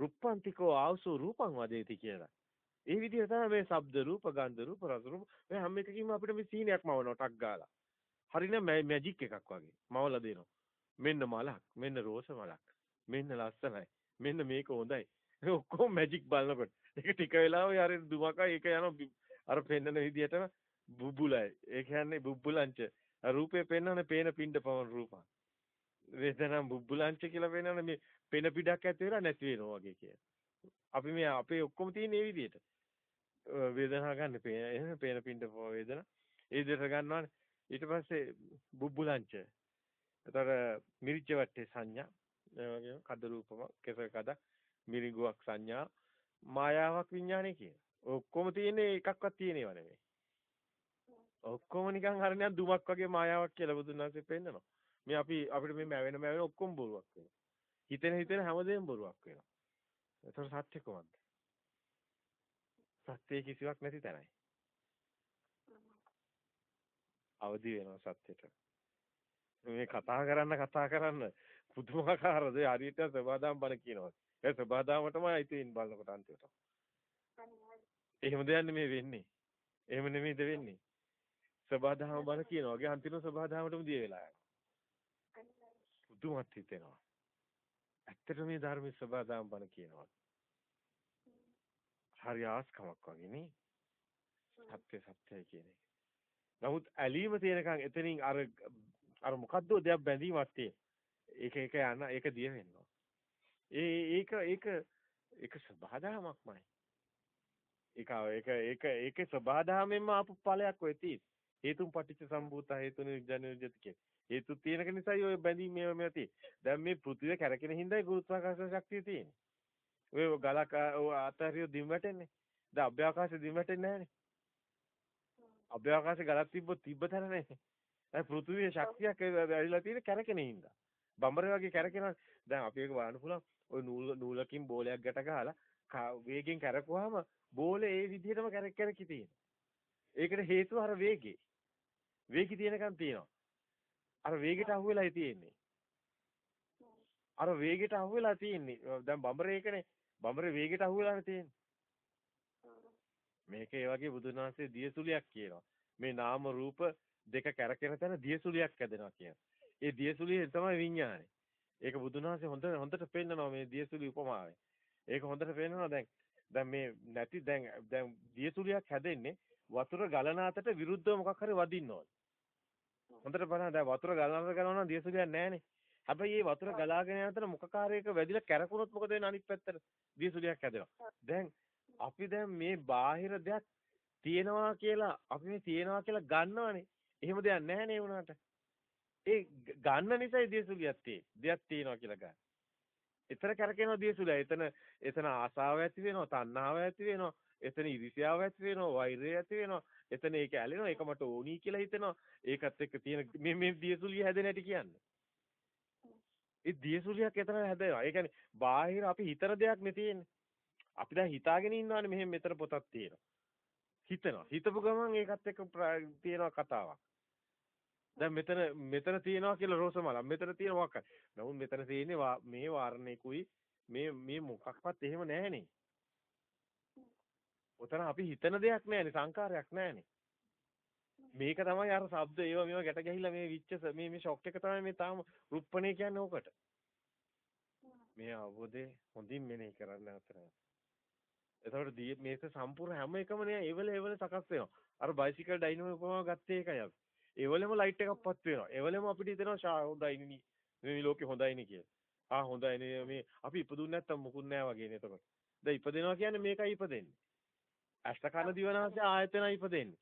Speaker 2: රුප්පන්තිකෝ ආවසෝ රූපං වදේති කියලා. ඒ විදිහට තමයි මේ ශබ්ද රූප, ගන්ධ රූප, රස රූප මේ හැම එකකින්ම අපිට මේ සීනයක් මවනවා ටක් ගාලා. හරින මැජික් එකක් වගේ. මවලා දෙනවා. මෙන්න මලක්, මෙන්න රෝස මලක්. මෙන්න ලස්සනයි. මෙන්න මේක හොඳයි. ඔක්කොම මැජික් බලනකොට. ඒක ටික වෙලාවෙ අර දුමකයි ඒක යන අර පෙන්නන විදිහටම බුබුලයි. ඒ කියන්නේ බුබුලංච. රූපේ පෙන්වන්නේ පේන පින්ඩ පවන රූපා. වේදනම් බුබුලංච කියලා පෙන්වන්නේ මේ පෙන පිටක් ඇති වෙලා නැති වෙනවා වගේ කියන. අපි මේ අපේ ඔක්කොම තියෙන මේ විදිහට. වේදනාව ගන්න පේන පේන පින්ඩ වේදනා. ඒ විදිහට ගන්නවානේ. ඊට පස්සේ බුබුලංච. එතකොට මිරිච්ච වට්ටේ සංඥා. ඒ වගේම කද රූපම කෙසක කද මිරිඟුවක් සංඥා මායාවක් විඥානය කියන. ඔක්කොම තියෙන්නේ එකක්වත් තියෙනව නෙමෙයි. ඔක්කොම නිකන් හරියට දුමක් වගේ මායාවක් කියලා බුදුන් වහන්සේ පෙන්නනවා. මේ අපි අපිට මේ මැවෙන මැවෙන ඔක්කොම බොරුවක් වෙනවා. හිතෙන හිතෙන හැමදේම බොරුවක් වෙනවා. ඒතර සත්‍ය කොහොමද? සත්‍ය කිසිවක් නැති තැනයි. අවදි වෙනවා සත්‍යට. මේ කතා කරන්න කතා කරන්න පුදුමාකාරද හරියට සබදාම් බණ කියනවා. ඒ සබදාමටම අයිතින් බලනකොට අන්තිමට. එහෙම දෙයක් නෙමෙයි වෙන්නේ. එහෙම නෙමෙයිද වෙන්නේ. සබදාම බණ කියනවා. වගේ අන්තිම සබදාමටම දිය වෙලා යනවා. පුදුමත් හිතෙනවා. ඇත්තට මේ ධර්මයේ සබදාම් බණ කියනවා. හරි ආස්කමක් වගේ නේ. සත්‍ය සත්‍යයි කියන එක. නමුත් ඇලීම තියෙනකන් එතනින් අර අර මොකද්ද දෙයක් බැඳීමක් තියෙන. ඒක ඒක යන ඒක දිය වෙනවා. ඒ ඒක ඒක ඒක සබහාදහමක්මයි. ඒක ඒක ඒක ඒකේ සබහාදහමෙන්ම ආපු ඵලයක් ඔය තියෙන්නේ. හේතුන් පටිච්ච සම්භූත හේතුන විඥානයජති කිය. හේතු තියෙනක නිසායි ඔය බැඳීම මේව මේව තියෙන්නේ. දැන් මේ පෘථිවිය කැරකෙන හින්දායි ගුරුත්වාකර්ෂණ ශක්තිය තියෙන්නේ. ඔය ගලක අතරිය දිම් වැටෙන්නේ. දැන් අභ්‍යවකාශය දිම් වැටෙන්නේ නැහනේ. අභ්‍යවකාශය ගලක් තිබ්බොත් තිබ්බ තැන නැහැ. දැන් පෘථිවියේ ශක්තියක් ඇවිල්ලා තියෙන කැරකෙන හින්දා. බම්බරේ වගේ කැරකෙනවා. දැන් අපි ඒක බලන්න පුළුවන්. ඔය නූල් නූලකින් බෝලයක් ගැට ගහලා වේගෙන් කැරකුවාම බෝලේ ඒ විදිහටම කැරක් කැරකි තියෙනවා. ඒකට හේතුව අර වේගේ. වේගي තියෙනකන් තියෙනවා. අර වේගෙට අහු වෙලායි තියෙන්නේ. අර වේගෙට අහු වෙලා තියෙන්නේ. දැන් බම්බරේ එකනේ. බම්බරේ වේගෙට අහු වෙලානේ තියෙන්නේ. මේක ඒ වගේ බුදුන් වහන්සේ දියසුලියක් කියනවා. මේ නාම රූප දෙක කැරකෙන තැන දියසුලියක් හැදෙනවා කියනවා. ඒ දියසුලිය තමයි විඥානය. ඒක බුදුන් වහන්සේ හොඳ හොඳට පෙන්නනවා මේ දියසුලි උපමාවෙන්. ඒක හොඳට පෙන්නනවා දැන් දැන් මේ නැති දැන් දැන් දියසුලියක් හැදෙන්නේ වතුර ගලන අතට විරුද්ධව මොකක් හරි වදින්න ඕන. හොඳට බලන්න දැන් වතුර ගලන අතට ගලනවා නම් දියසුලියක් නැහනේ. හැබැයි මේ වතුර ගලාගෙන යන අතර මොකක් කාර්යයක වැදිලා කැරකුණොත් මොකද වෙන්නේ අනිත් පැත්තට? දියසුලියක් හැදෙනවා. දැන් අපි දැන් මේ බාහිර දෙයක් තියෙනවා කියලා අපි මේ තියෙනවා කියලා ගන්නවනේ. එහෙම දෙයක් නැහැ නේ වුණාට. ඒ ගන්න නිසායි දියසුලියක් තියෙන්නේ. දෙයක් තියෙනවා කියලා ගන්න. එතන කරකිනවා දියසුලිය. එතන එතන ආසාව ඇති වෙනවා, තණ්හාව ඇති වෙනවා, එතන ඉරිසියාව ඇති වෙනවා, වෛරය ඇති වෙනවා. එතන ඒක ඇලෙනවා, ඒක මට ඕනි කියලා හිතෙනවා. ඒකත් එක්ක තියෙන මේ මේ දියසුලිය හැදෙන හැටි කියන්නේ. ඒ දියසුලියක් එතන හැදෙනවා. ඒ කියන්නේ බාහිර අපි හිතන දෙයක් නේ තියෙන්නේ. අපි දැන් හිතාගෙන ඉන්නවානේ මෙහෙම මෙතන පොතක් තියෙනවා. හිතනවා. හිතපු ගමන් ඒකත් එක්ක තියෙනවා කතාවක්. දැන් මෙතන මෙතන තියෙනවා කියලා රෝසමල. මෙතන තියෙන මොකක්ද? නමුත් මෙතන තියෙන්නේ මේ වාරණේකුයි මේ මේ මොකක්වත් එහෙම නැහනේ. උතන අපි හිතන දෙයක් නැහැනේ සංකාරයක් නැහැනේ. මේක තමයි අර ශබ්ද ඒව මේව ගැට ගැහිලා මේ විච්ච මේ මේ ෂොක් එක තමයි මේ තාම රුප්පණේ කියන්නේ ඕකට. මේ අවබෝධය හොඳින් මෙනෙහි කරන්න අතර. එතකොට මේක සම්පූර්ණ හැම එකම නේ ඒවල ඒවල සකස් වෙනවා. අර බයිසිකල් ඩයිනමෝ උපමාව ගත්තේ ඒකයි අපි. ඒවලම ලයිට් එකක් පත් වෙනවා. ඒවලම අපිට හිතෙනවා ෂා හොඳයිනේ මේ ලෝකේ හොඳයිනේ කියලා. ආ හොඳයිනේ මේ අපි ඉපදුන්නේ නැත්තම් මුකුත් නැහැ වගේනේ එතකොට. දැන් ඉපදෙනවා කියන්නේ මේකයි ඉපදෙන්නේ. අෂ්ටකන දිවනාසය ආයතනයි ඉපදෙන්නේ.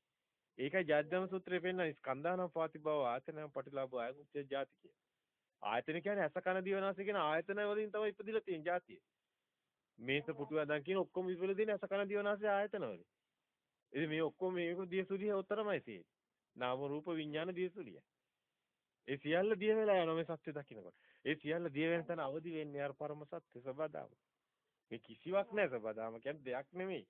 Speaker 2: ඒකයි ජාත්‍යම සූත්‍රයේ පෙන්නන ස්කන්ධානම් පාති බව ආයතනනම් පටිලාභ ආයුච්ච ජාති කිය. ආයතන කියන්නේ අෂ්ටකන දිවනාසය කියන ආයතන වලින් තමයි ඉපදිලා තියෙන ජාතිය. මේස පුටු ඇඳන් කියන ඔක්කොම ඉපදෙලා තියෙන අෂ්ටකන දිවනාසය ආයතන වලින්. ඉතින් මේ ඔක්කොම මේක දියසුලිය උතරමයි තියෙන්නේ. නාම රූප විඥාන දියසුලිය. ඒ සියල්ල දිය වෙලා යනවා මේ සත්‍ය දකින්නකොට. ඒ සියල්ල දිය වෙන තැන අවදි වෙන්නේ අර පරම සත්‍ය සබදාම. මේ කිසිවක් නැහැ සබදාම කියන්නේ දෙයක් නෙමෙයි.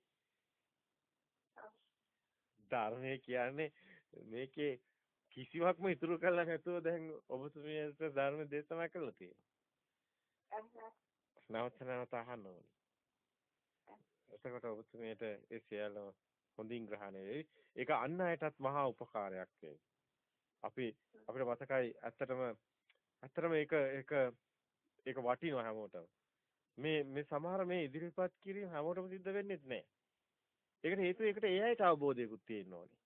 Speaker 2: ධර්මය කියන්නේ මේකේ කිසිවක්ම ඉතුරු කරලා නැතුව දැන් ඔබතුමියට ධර්ම දේශනා කළා තියෙනවා. නැවත නැවත අහන්න ඕනේ. එතකොට ඔබතුමියට ඒ සියල්ලම හොඳින් ග්‍රහණය වෙයි. ඒක අන් අයටත් මහා උපකාරයක් වෙයි. අපි අපිට මතකයි ඇත්තටම ඇත්තටම ඒක ඒක ඒක වටිනවා හැමෝටම. මේ මේ සමහර මේ ඉදිරිපත් කිරීම හැමෝටම සිද්ධ වෙන්නේ නැහැ. ඒකට හේතුව ඒකට ඒ අයට අවබෝධයකුත් තියෙන්න ඕනේ.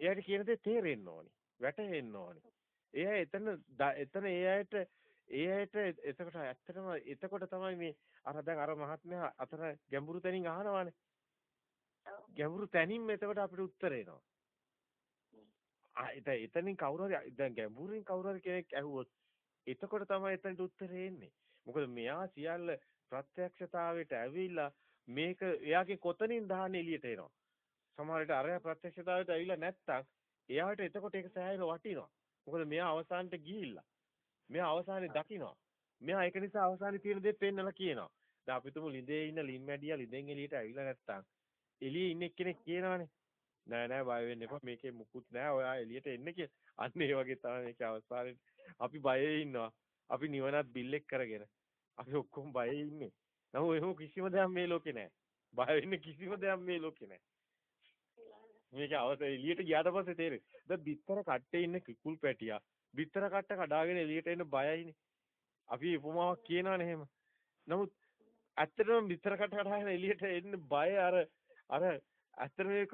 Speaker 2: ඒ අයට කියන දේ තේරෙන්න ඕනේ. වැටහෙන්න ඕනේ. ඒ අය එතන එතන ඒ අයට ඒ අයට එතකොට ඇත්තටම එතකොට තමයි මේ අර දැන් අර මහත්මයා අතර ගැඹුරු තැනින් අහනවානේ. ගැඹුරු තැනින්ම එතකොට අපිට උත්තර එනවා. ආ එතනින් කවුරු හරි දැන් ගැඹුරින් කවුරු හරි කෙනෙක් ඇහුවොත් එතකොට තමයි එතනට උත්තරේ එන්නේ. මොකද මෙයා සියල්ල ප්‍රත්‍යක්ෂතාවයට ඇවිල්ලා මේක එයාගේ කොතනින් දාන්න එළියට එනවා. සමහර විට අරයා ප්‍රත්‍යක්ෂතාවයට ඇවිල්ලා නැත්තම් එයාට එතකොට ඒක සෑහෙන වටිනවා. මොකද මෙයා අවසානට ගිහිල්ලා. මෙයා අවසානයේ දකිනවා. මෙයා ඒක නිසා අවසානයේ තියෙන දේ පෙන්නලා කියනවා. දැන් අපි තුමු ලිඳේ ඉන්න ලින් මැඩියා ලිඳෙන් එළියට ඇවිල්ලා නැත්තම් එළියේ ඉන්න එක්කෙනෙක් කියනවානේ. නෑ නෑ බය වෙන්න එපා මේකේ මුකුත් නෑ ඔයා එළියට එන්න කියලා. අන්න ඒ වගේ තමයි මේකේ අවසානයේ අපි බයේ ඉන්නවා. අපි නිවනත් බිල්ලෙක් කරගෙන. අපි ඔක්කොම බයේ ඉන්නේ. නමුත් එහෙම කිසිම දෙයක් මේ ලෝකේ නෑ. බය වෙන්න කිසිම දෙයක් මේ ලෝකේ නෑ. මේක අවස එළියට ගියාට පස්සේ තේරෙයි. දැන් බිත්තර කට්ටේ ඉන්න කිකුල් පැටියා. බිත්තර කට්ට කඩාගෙන එළියට එන්න බයයිනේ. අපි උපමාවක් කියනවනේ එහෙම. නමුත් ඇත්තටම බිත්තර කට්ට කඩාගෙන එළියට එන්න බය අර අර ඇත්තටම මේක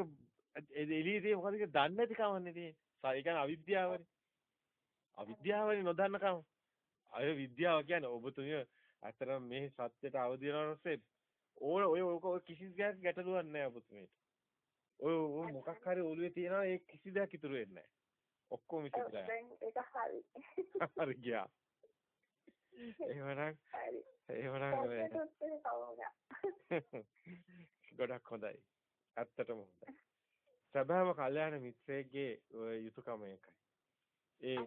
Speaker 2: එළියේ තියෙන මොකද කියලා දන්නේ නැති කමන්නේ තියෙන්නේ. ඒ කියන්නේ අවිද්‍යාවනේ. අවිද්‍යාවනේ නොදන්නකම. අය විද්‍යාව කියන්නේ ඔබතුමිය ඇත්තටම මේ සත්‍යයට අවදි වෙනවනොස්සේ ඕන ඔය ඔය කිසි දෙයක් ගැටලුවක් නැහැ ඔබතුමියට. ඔය ඔය මොකක් හරි ඔළුවේ තියනවා ඒ කිසි දෙයක් ඉතුරු වෙන්නේ නැහැ. ඔක්කොම විසිරලා.
Speaker 1: දැන් ඒක හරි. *laughs*
Speaker 2: හරි ගියා. එහෙමනම්
Speaker 1: හරි.
Speaker 2: එහෙමනම් *laughs* ගොඩක් හොඳයි. ඇත්තටම හොඳයි. සැබෑම කල්යාණ මිත්‍රයෙක්ගේ යුතුයකම ඒකයි. ඒ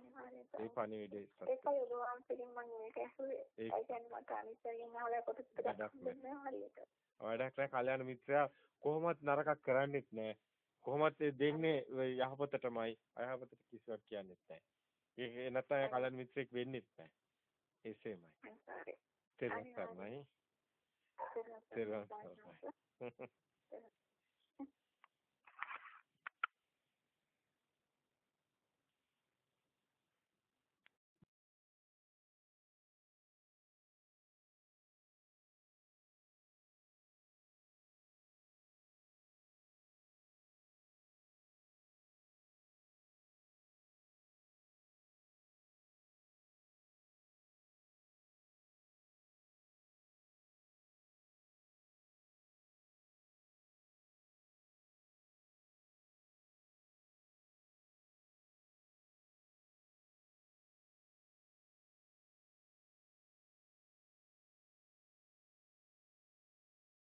Speaker 2: ඒ පණිවිඩේ සත්‍ය.
Speaker 1: ඒකයි උදාහරණකින් මම මේක ඇහුවේ. ඒ කියන්නේ මට අනිත්යෙන් අහලා කොට ටිකක් දෙන්න හරියට.
Speaker 2: වැඩක් නෑ කල්යාණ මිත්‍රයා කොහොමත් නරකක් කරන්නේත් නෑ. කොහොමත් දෙන්නේ යහපතටමයි අයහපතට කිසිවක් කියන්නේත් නෑ. ඒ නැත්නම් කල්යාණ මිත්‍රෙක් වෙන්නේත් නෑ. එසේමයි.
Speaker 1: හරි.
Speaker 2: තෙරුවන් සරණයි. තෙරුවන් සරණයි.